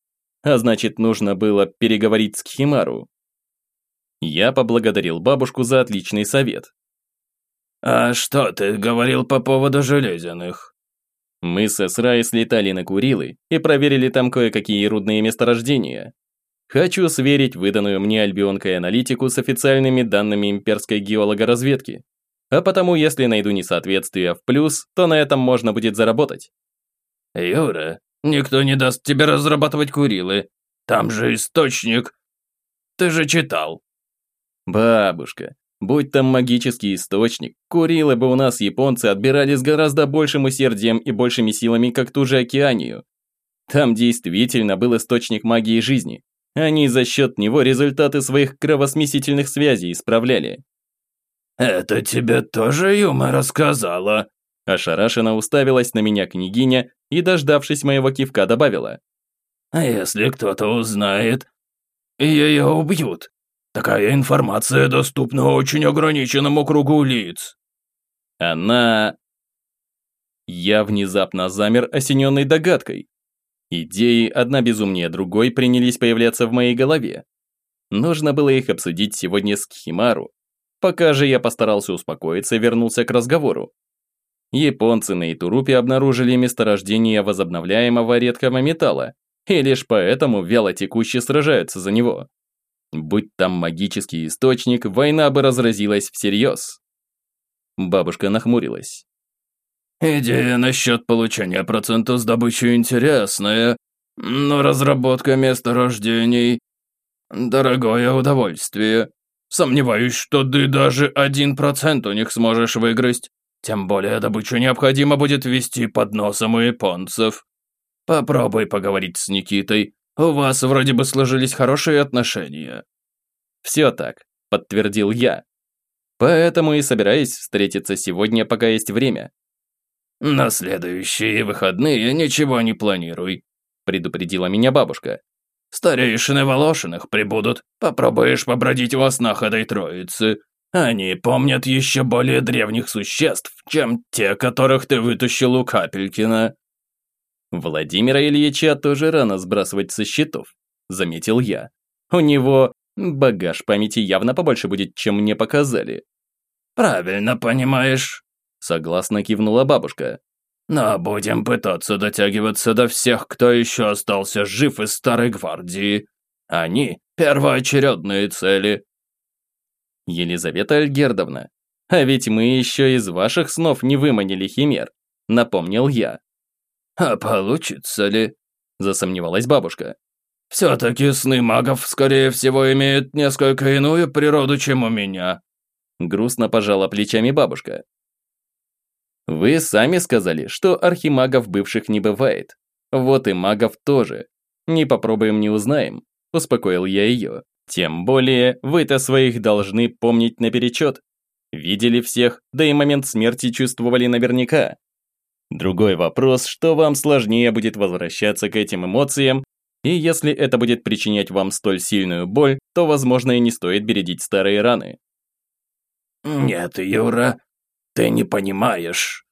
а значит нужно было переговорить с Кхимару. Я поблагодарил бабушку за отличный совет.
«А что ты говорил по поводу железяных?»
Мы с Эсрай слетали на Курилы и проверили там кое-какие рудные месторождения. Хочу сверить выданную мне альбионкой аналитику с официальными данными имперской геологоразведки. А потому, если найду несоответствие в плюс, то на этом можно будет заработать.
«Юра, никто не даст тебе разрабатывать Курилы. Там же источник. Ты же читал».
«Бабушка, Будь там магический источник, Курилы бы у нас японцы отбирали с гораздо большим усердием и большими силами, как ту же Океанию. Там действительно был источник магии жизни. Они за счет него результаты своих кровосмесительных связей исправляли.
«Это тебе тоже Юма рассказала?»
Ошарашенно уставилась на меня княгиня и, дождавшись моего кивка, добавила.
«А если кто-то узнает, ее убьют?» Такая информация доступна очень ограниченному кругу лиц.
Она... Я внезапно замер, осененный догадкой. Идеи, одна безумнее другой, принялись появляться в моей голове. Нужно было их обсудить сегодня с Кхимару. Пока же я постарался успокоиться и вернулся к разговору. Японцы на Итурупе обнаружили месторождение возобновляемого редкого металла, и лишь поэтому вяло текуще сражаются за него. Будь там магический источник, война бы разразилась всерьез. Бабушка нахмурилась.
«Идея насчет получения процента с добычей интересная, но разработка месторождений – дорогое удовольствие. Сомневаюсь, что ты даже один процент у них сможешь выиграть. Тем более добычу необходимо будет вести под носом у японцев. Попробуй поговорить с Никитой, у вас вроде бы сложились хорошие отношения».
«Все так», – подтвердил я. «Поэтому и собираюсь встретиться сегодня, пока есть время».
«На следующие выходные ничего не планируй», – предупредила меня бабушка. «Старейшины Волошиных прибудут, попробуешь побродить во снах этой троицы. Они помнят еще более древних существ, чем те, которых ты вытащил у Капелькина».
Владимира Ильича тоже рано сбрасывать со счетов, заметил я. У него багаж памяти явно побольше будет, чем мне показали.
Правильно понимаешь,
согласно кивнула бабушка.
Но будем пытаться дотягиваться до всех, кто еще остался жив из Старой Гвардии. Они – первоочередные цели.
Елизавета Альгердовна, а ведь мы еще из ваших снов не выманили химер, напомнил я.
«А получится ли?» – засомневалась бабушка. «Все-таки сны магов, скорее всего, имеют несколько иную природу, чем у меня».
Грустно пожала плечами бабушка. «Вы сами сказали, что архимагов бывших не бывает. Вот и магов тоже. Не попробуем, не узнаем», – успокоил я ее. «Тем более, вы-то своих должны помнить наперечет. Видели всех, да и момент смерти чувствовали наверняка. Другой вопрос, что вам сложнее будет возвращаться к этим эмоциям, и если это будет причинять вам столь сильную боль, то, возможно, и не стоит бередить старые раны.
«Нет, Юра, ты не понимаешь».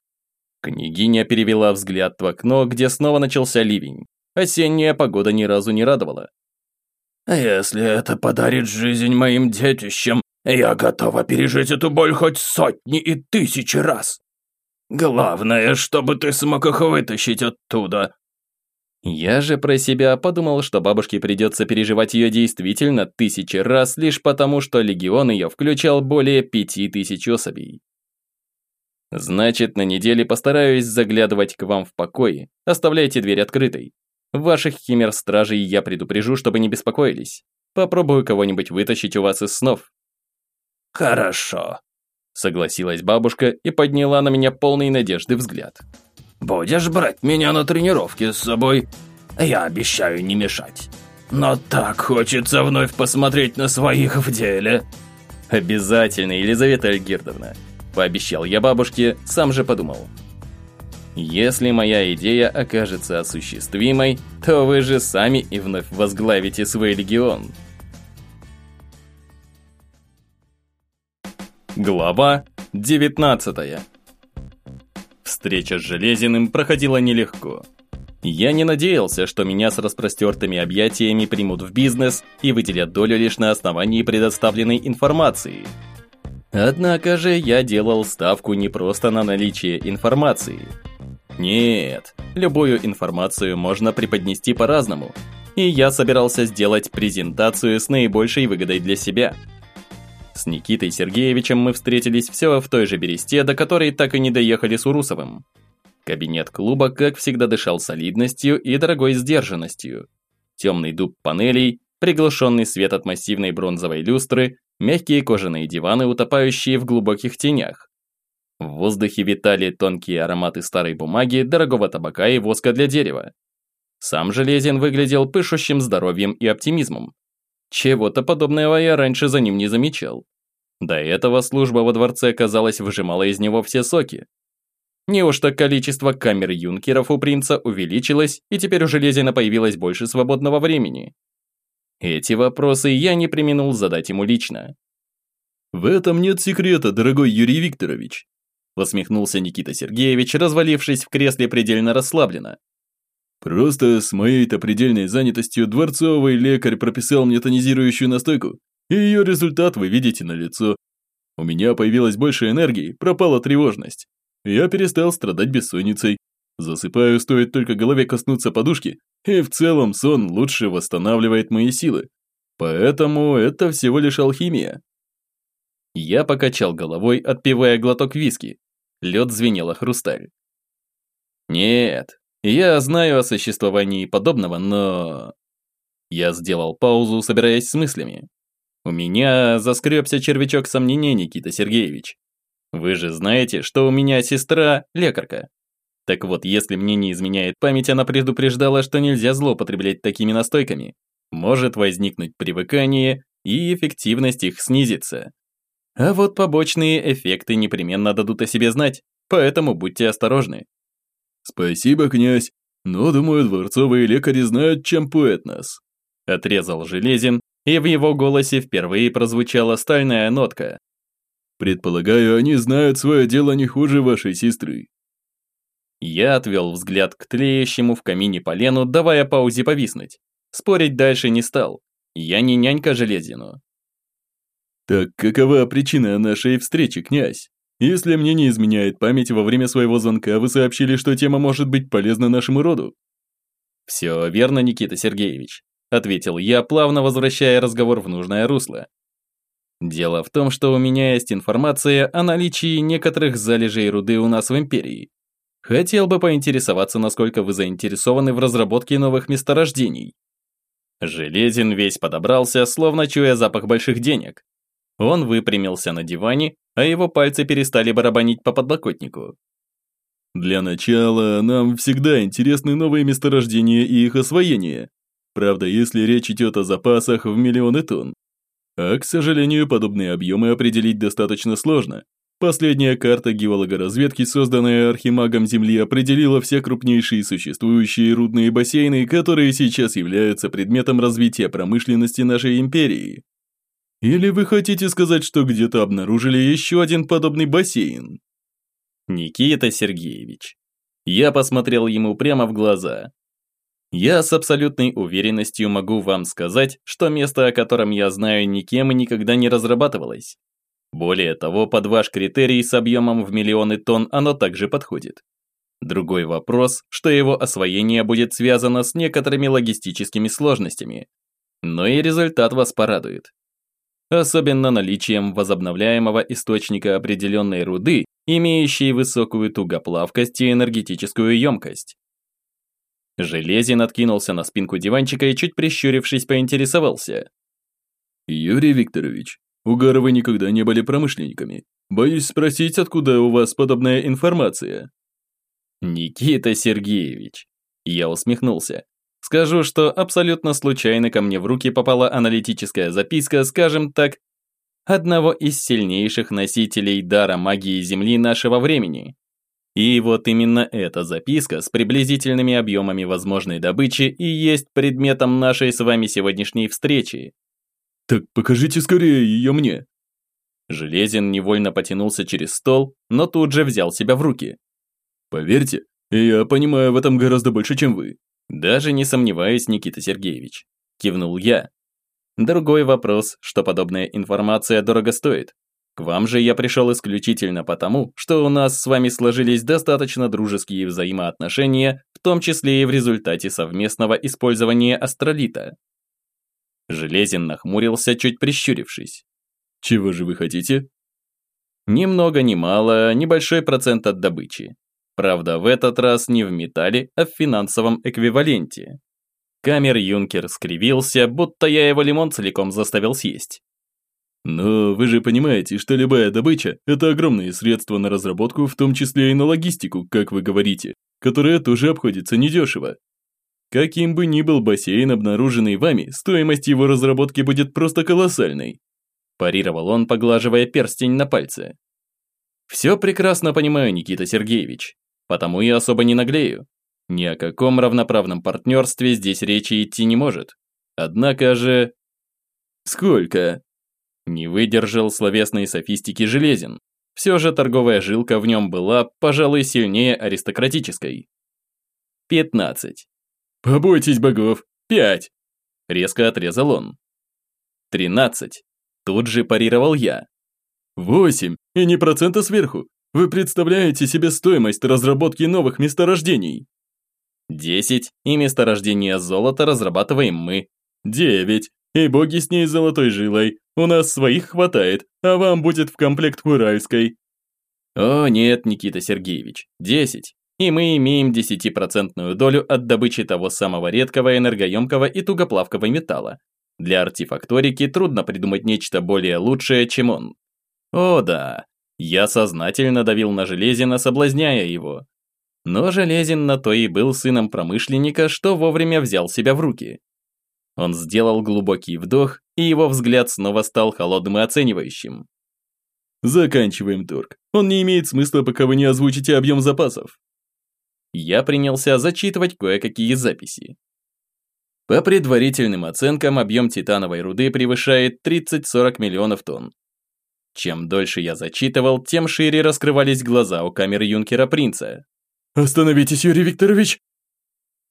Княгиня перевела взгляд в окно, где снова начался ливень. Осенняя погода ни разу не радовала.
«Если это подарит жизнь моим детищам, я готова пережить эту боль хоть сотни и тысячи раз. Главное, чтобы ты смог их вытащить оттуда».
Я же про себя подумал, что бабушке придется переживать ее действительно тысячи раз, лишь потому, что легион ее включал более пяти тысяч особей. Значит, на неделе постараюсь заглядывать к вам в покое. Оставляйте дверь открытой. Ваших химер-стражей я предупрежу, чтобы не беспокоились. Попробую кого-нибудь вытащить у вас из снов.
Хорошо.
Согласилась бабушка и подняла на меня полный надежды взгляд.
«Будешь брать меня на тренировки с собой? Я обещаю не мешать. Но так хочется вновь посмотреть на своих в деле».
«Обязательно, Елизавета Альгердовна», – пообещал я бабушке, сам же подумал. «Если моя идея окажется осуществимой, то вы же сами и вновь возглавите свой легион». Глава 19 Встреча с Железиным проходила нелегко. Я не надеялся, что меня с распростертыми объятиями примут в бизнес и выделят долю лишь на основании предоставленной информации. Однако же я делал ставку не просто на наличие информации. Нет, любую информацию можно преподнести по-разному, и я собирался сделать презентацию с наибольшей выгодой для себя. С Никитой Сергеевичем мы встретились все в той же Бересте, до которой так и не доехали с Урусовым. Кабинет клуба, как всегда, дышал солидностью и дорогой сдержанностью. Темный дуб панелей, приглушенный свет от массивной бронзовой люстры, мягкие кожаные диваны, утопающие в глубоких тенях. В воздухе витали тонкие ароматы старой бумаги, дорогого табака и воска для дерева. Сам Железин выглядел пышущим здоровьем и оптимизмом. Чего-то подобного я раньше за ним не замечал. До этого служба во дворце, казалось, выжимала из него все соки. Неужто количество камер юнкеров у принца увеличилось, и теперь у Железина появилось больше свободного времени? Эти вопросы я не применул задать ему лично.
«В этом нет секрета, дорогой Юрий Викторович», усмехнулся Никита Сергеевич, развалившись в кресле предельно расслабленно. «Просто с моей-то предельной занятостью дворцовый лекарь прописал мне тонизирующую настойку, и ее результат вы видите на лицо. У меня появилась больше энергии, пропала тревожность. Я перестал страдать бессонницей. Засыпаю, стоит только голове коснуться подушки, и в целом сон лучше восстанавливает мои силы. Поэтому это всего лишь алхимия.
Я покачал головой, отпивая глоток виски. Лед звенел о хрусталь. Нет, я знаю о существовании подобного, но... Я сделал паузу, собираясь с мыслями. У меня заскребся червячок сомнений, Никита Сергеевич. Вы же знаете, что у меня сестра лекарка. Так вот, если мне не изменяет память, она предупреждала, что нельзя злоупотреблять такими настойками. Может возникнуть привыкание, и эффективность их снизится. А вот побочные эффекты непременно дадут о себе знать, поэтому будьте осторожны.
Спасибо, князь, но, думаю, дворцовые лекари знают, чем поэт нас.
Отрезал Железин, и в его голосе впервые прозвучала стальная нотка.
Предполагаю, они знают свое дело не хуже вашей сестры.
Я отвел взгляд к тлеющему в камине полену, давая паузе повиснуть. Спорить дальше не стал. Я не нянька Железину.
Так какова причина нашей встречи, князь? Если мне не изменяет память, во время своего звонка вы сообщили, что тема может быть полезна нашему роду.
Все верно, Никита Сергеевич, ответил я, плавно возвращая разговор в нужное русло. Дело в том, что у меня есть информация о наличии некоторых залежей руды у нас в Империи. Хотел бы поинтересоваться, насколько вы заинтересованы в разработке новых месторождений. Железин весь подобрался, словно чуя запах больших денег. Он выпрямился на диване, а его пальцы перестали барабанить по подлокотнику.
Для начала, нам всегда интересны новые месторождения и их освоение. Правда, если речь идет о запасах в миллионы тонн, а, к сожалению, подобные объемы определить достаточно сложно. Последняя карта геологоразведки, созданная архимагом Земли, определила все крупнейшие существующие рудные бассейны, которые сейчас являются предметом развития промышленности нашей империи. Или вы хотите сказать, что где-то обнаружили еще один подобный бассейн?
Никита Сергеевич. Я посмотрел ему прямо в глаза. Я с абсолютной уверенностью могу вам сказать, что место, о котором я знаю, никем и никогда не разрабатывалось. Более того, под ваш критерий с объемом в миллионы тонн оно также подходит. Другой вопрос, что его освоение будет связано с некоторыми логистическими сложностями. Но и результат вас порадует. Особенно наличием возобновляемого источника определенной руды, имеющей высокую тугоплавкость и энергетическую емкость. Железин откинулся на спинку диванчика и, чуть прищурившись, поинтересовался.
«Юрий Викторович, Угаровы никогда не были промышленниками. Боюсь спросить, откуда у вас подобная информация?»
«Никита Сергеевич», я усмехнулся. Скажу, что абсолютно случайно ко мне в руки попала аналитическая записка, скажем так, одного из сильнейших носителей дара магии Земли нашего времени. И вот именно эта записка с приблизительными объемами возможной добычи и есть предметом нашей с вами сегодняшней встречи.
Так покажите скорее ее мне.
Железин невольно потянулся через стол, но тут же взял себя в руки. Поверьте, я понимаю в этом гораздо больше, чем вы. Даже не сомневаюсь, Никита Сергеевич. Кивнул я. Другой вопрос, что подобная информация дорого стоит. К вам же я пришел исключительно потому, что у нас с вами сложились достаточно дружеские взаимоотношения, в том числе и в результате совместного использования астролита. Железин нахмурился, чуть прищурившись. «Чего же вы хотите?» «Ни много ни мало, небольшой процент от добычи. Правда, в этот раз не в металле, а в финансовом эквиваленте». Камер Юнкер скривился, будто я его лимон целиком заставил съесть. Но вы же понимаете, что любая добыча – это огромные средства на разработку, в том числе и на логистику, как вы говорите, которая тоже обходится недешево. Каким бы ни был бассейн, обнаруженный вами, стоимость его разработки будет просто колоссальной. Парировал он, поглаживая перстень на пальце. Все прекрасно понимаю, Никита Сергеевич, потому и особо не наглею. Ни о каком равноправном партнерстве здесь речи идти не может. Однако же... Сколько? Не выдержал словесной софистики Железин. Все же торговая жилка в нем была, пожалуй, сильнее аристократической. Пятнадцать. «Побойтесь богов! Пять!» Резко отрезал он. Тринадцать. Тут же парировал я. «Восемь! И не процента сверху! Вы представляете себе стоимость разработки новых месторождений?» Десять. И месторождение золота разрабатываем мы. Девять. И боги с ней золотой жилой. У нас своих хватает, а вам будет в комплект Уральской. О нет, Никита Сергеевич, десять. И мы имеем десятипроцентную долю от добычи того самого редкого, энергоемкого и тугоплавкого металла. Для артефакторики трудно придумать нечто более лучшее, чем он. О да, я сознательно давил на Железина, соблазняя его. Но Железин на то и был сыном промышленника, что вовремя взял себя в руки. Он сделал глубокий вдох, и его взгляд снова стал холодным и оценивающим. «Заканчиваем торг. Он не имеет смысла, пока вы не озвучите объем запасов». Я принялся зачитывать кое-какие записи. По предварительным оценкам, объем титановой руды превышает 30-40 миллионов тонн. Чем дольше я зачитывал, тем шире раскрывались глаза у камеры юнкера принца. «Остановитесь, Юрий Викторович!»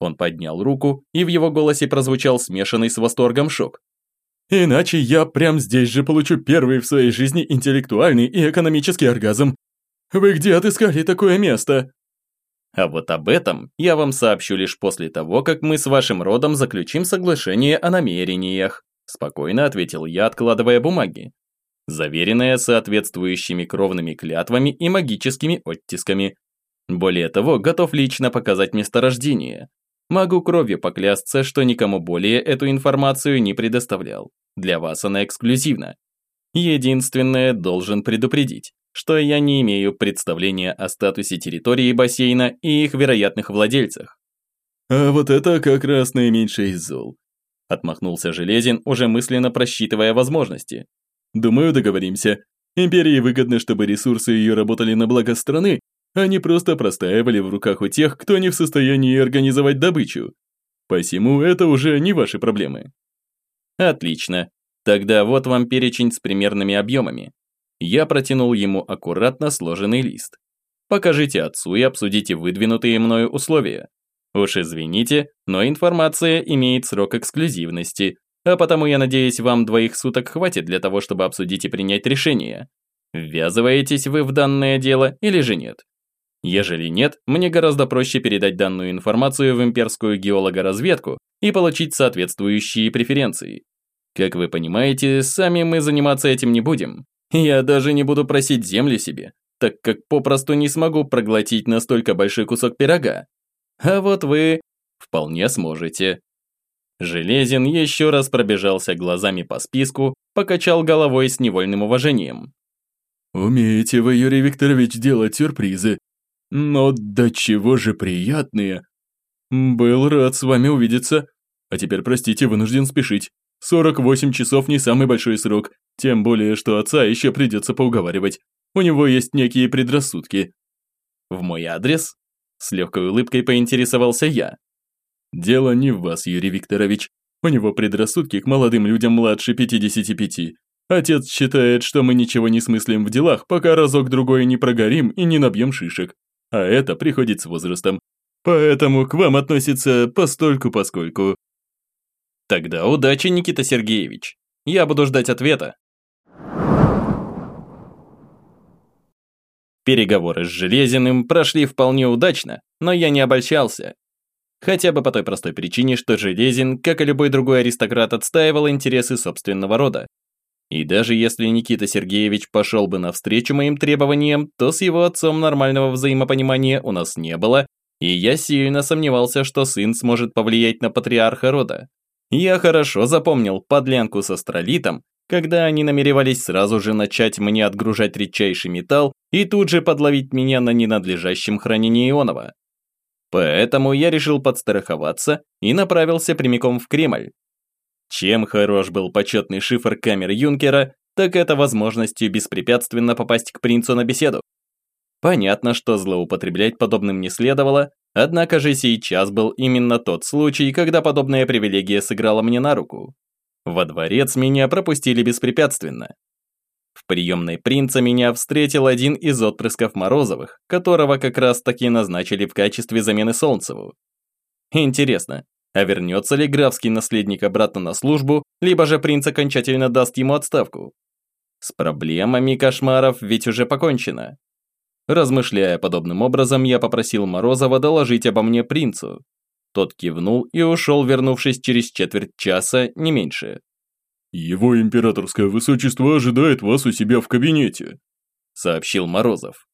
Он поднял руку, и в его голосе прозвучал смешанный с восторгом шок. «Иначе я прямо здесь же получу первый в своей жизни интеллектуальный и экономический оргазм. Вы где отыскали такое место?» А вот об этом я вам сообщу лишь после того, как мы с вашим родом заключим соглашение о намерениях, спокойно ответил я, откладывая бумаги. Заверенное соответствующими кровными клятвами и магическими оттисками. Более того, готов лично показать месторождение, Могу кровью поклясться, что никому более эту информацию не предоставлял. Для вас она эксклюзивна. Единственное, должен предупредить, что я не имею представления о статусе территории бассейна и их вероятных владельцах. А вот это как раз наименьшее из зол. Отмахнулся Железин, уже мысленно просчитывая возможности. Думаю, договоримся. Империи выгодно, чтобы ресурсы ее работали на благо страны, они просто простаивали в руках у тех, кто не в состоянии организовать добычу. Посему это уже не ваши проблемы. Отлично. Тогда вот вам перечень с примерными объемами. Я протянул ему аккуратно сложенный лист. Покажите отцу и обсудите выдвинутые мною условия. Уж извините, но информация имеет срок эксклюзивности, а потому я надеюсь, вам двоих суток хватит для того, чтобы обсудить и принять решение. Ввязываетесь вы в данное дело или же нет? Ежели нет, мне гораздо проще передать данную информацию в имперскую геологоразведку и получить соответствующие преференции. Как вы понимаете, сами мы заниматься этим не будем. Я даже не буду просить земли себе, так как попросту не смогу проглотить настолько большой кусок пирога. А вот вы вполне сможете. Железин еще раз пробежался глазами по списку, покачал головой с невольным уважением. «Умеете вы, Юрий Викторович, делать сюрпризы. Но до чего же приятные. Был рад с вами увидеться. А теперь, простите, вынужден спешить. 48 часов не самый большой срок, тем более, что отца еще придется поуговаривать. У него есть некие предрассудки. В мой адрес? С легкой улыбкой поинтересовался я. Дело не в вас, Юрий Викторович. У него предрассудки к молодым людям младше 55. Отец считает, что мы ничего не смыслим в делах, пока разок-другой не прогорим и не набьем шишек. а это приходит с возрастом. Поэтому к вам относится постольку-поскольку. Тогда удачи, Никита Сергеевич. Я буду ждать ответа. Переговоры с Железиным прошли вполне удачно, но я не обольщался. Хотя бы по той простой причине, что Железин, как и любой другой аристократ, отстаивал интересы собственного рода. И даже если Никита Сергеевич пошел бы навстречу моим требованиям, то с его отцом нормального взаимопонимания у нас не было, и я сильно сомневался, что сын сможет повлиять на патриарха рода. Я хорошо запомнил подлянку с астролитом, когда они намеревались сразу же начать мне отгружать редчайший металл и тут же подловить меня на ненадлежащем хранении ионова. Поэтому я решил подстраховаться и направился прямиком в Кремль. Чем хорош был почетный шифр камер Юнкера, так это возможностью беспрепятственно попасть к принцу на беседу. Понятно, что злоупотреблять подобным не следовало, однако же сейчас был именно тот случай, когда подобная привилегия сыграла мне на руку. Во дворец меня пропустили беспрепятственно. В приемной принца меня встретил один из отпрысков Морозовых, которого как раз таки назначили в качестве замены Солнцеву. Интересно, а вернется ли графский наследник обратно на службу, либо же принц окончательно даст ему отставку? С проблемами кошмаров ведь уже покончено. Размышляя подобным образом, я попросил Морозова доложить обо мне принцу. Тот кивнул и ушел, вернувшись через четверть часа, не меньше.
«Его императорское высочество ожидает вас у себя в кабинете»,
сообщил Морозов.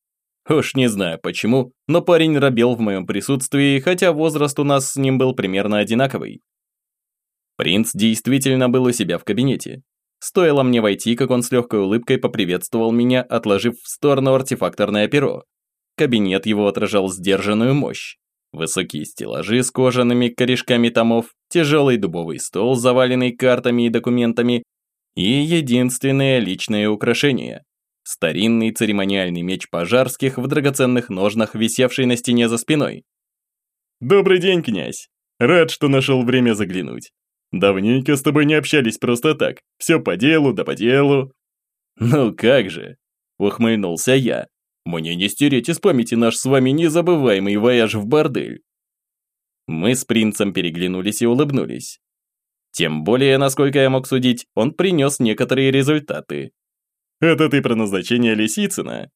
Уж не знаю почему, но парень робел в моем присутствии, хотя возраст у нас с ним был примерно одинаковый. Принц действительно был у себя в кабинете. Стоило мне войти, как он с легкой улыбкой поприветствовал меня, отложив в сторону артефакторное перо. Кабинет его отражал сдержанную мощь. Высокие стеллажи с кожаными корешками томов, тяжелый дубовый стол, заваленный картами и документами, и единственное личное украшение – старинный церемониальный меч пожарских в драгоценных ножнах, висевший на стене за спиной. «Добрый день, князь! Рад, что нашел время заглянуть. Давненько с тобой не общались просто так, все по делу да по делу». «Ну как же!» – ухмыльнулся я, мне не стереть из памяти наш с вами незабываемый вояж в бордель. Мы с принцем переглянулись и улыбнулись. Тем более, насколько я мог судить, он принес некоторые результаты. «Это ты про назначение Лисицына?»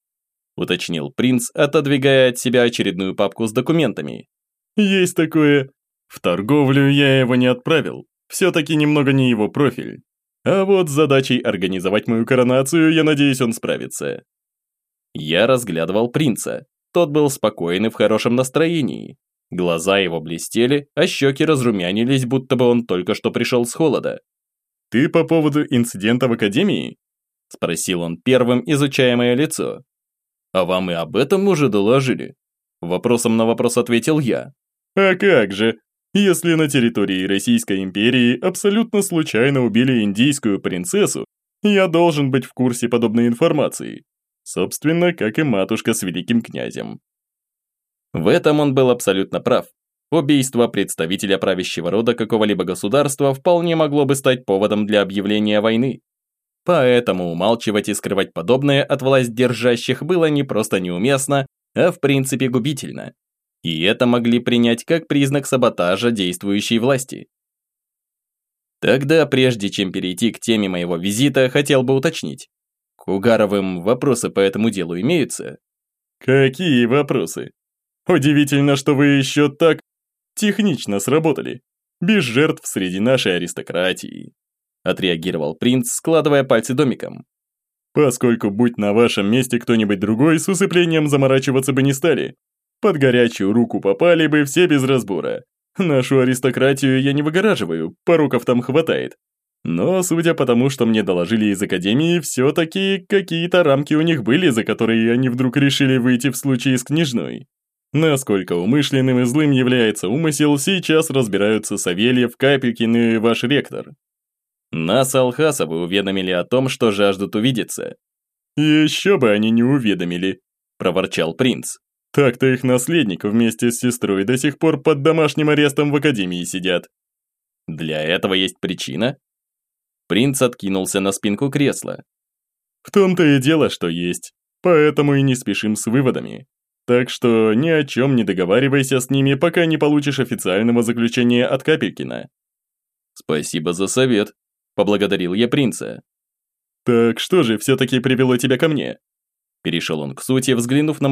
уточнил принц, отодвигая от себя очередную папку с документами. «Есть такое. В торговлю я его не отправил. Все-таки немного не его профиль. А вот с задачей организовать мою коронацию, я надеюсь, он справится. Я разглядывал принца. Тот был спокоен и в хорошем настроении. Глаза его блестели, а щеки разрумянились, будто бы он только что пришел с холода. «Ты по поводу инцидента в Академии?» Спросил он первым, изучая мое лицо. «А вам и об этом уже доложили?» Вопросом на вопрос ответил я. «А как же? Если на территории Российской империи абсолютно случайно убили индийскую принцессу, я должен быть в курсе подобной информации. Собственно, как и матушка с великим князем. В этом он был абсолютно прав. Убийство представителя правящего рода какого-либо государства вполне могло бы стать поводом для объявления войны. Поэтому умалчивать и скрывать подобное от власть держащих было не просто неуместно, а в принципе губительно. И это могли принять как признак саботажа действующей власти. Тогда, прежде чем перейти к теме моего визита, хотел бы уточнить. Угаровым вопросы по этому делу имеются? Какие вопросы? Удивительно, что вы еще так технично сработали. Без жертв среди нашей аристократии. Отреагировал принц, складывая пальцы домиком. Поскольку, будь на вашем месте кто-нибудь другой, с усыплением заморачиваться бы не стали. Под горячую руку попали бы все без разбора. Нашу аристократию я не выгораживаю, пороков там хватает. Но, судя по тому, что мне доложили из Академии, все-таки какие-то рамки у них были, за которые они вдруг решили выйти в случае с княжной. Насколько умышленным и злым является умысел, сейчас разбираются Савельев, Капелькин и ваш ректор. Нас, Алхасовы, уведомили о том, что жаждут увидеться. «Еще бы они не уведомили», – проворчал принц. «Так-то их наследник вместе с сестрой до сих пор под домашним арестом в Академии сидят». «Для этого есть причина?» Принц откинулся на спинку кресла. «В том-то и дело, что есть. Поэтому и не спешим с выводами. Так что ни о чем не договаривайся с ними, пока не получишь официального заключения от Капелькина. Спасибо за совет, поблагодарил я принца. Так что же все-таки привело тебя ко мне? Перешел он к сути, взглянув на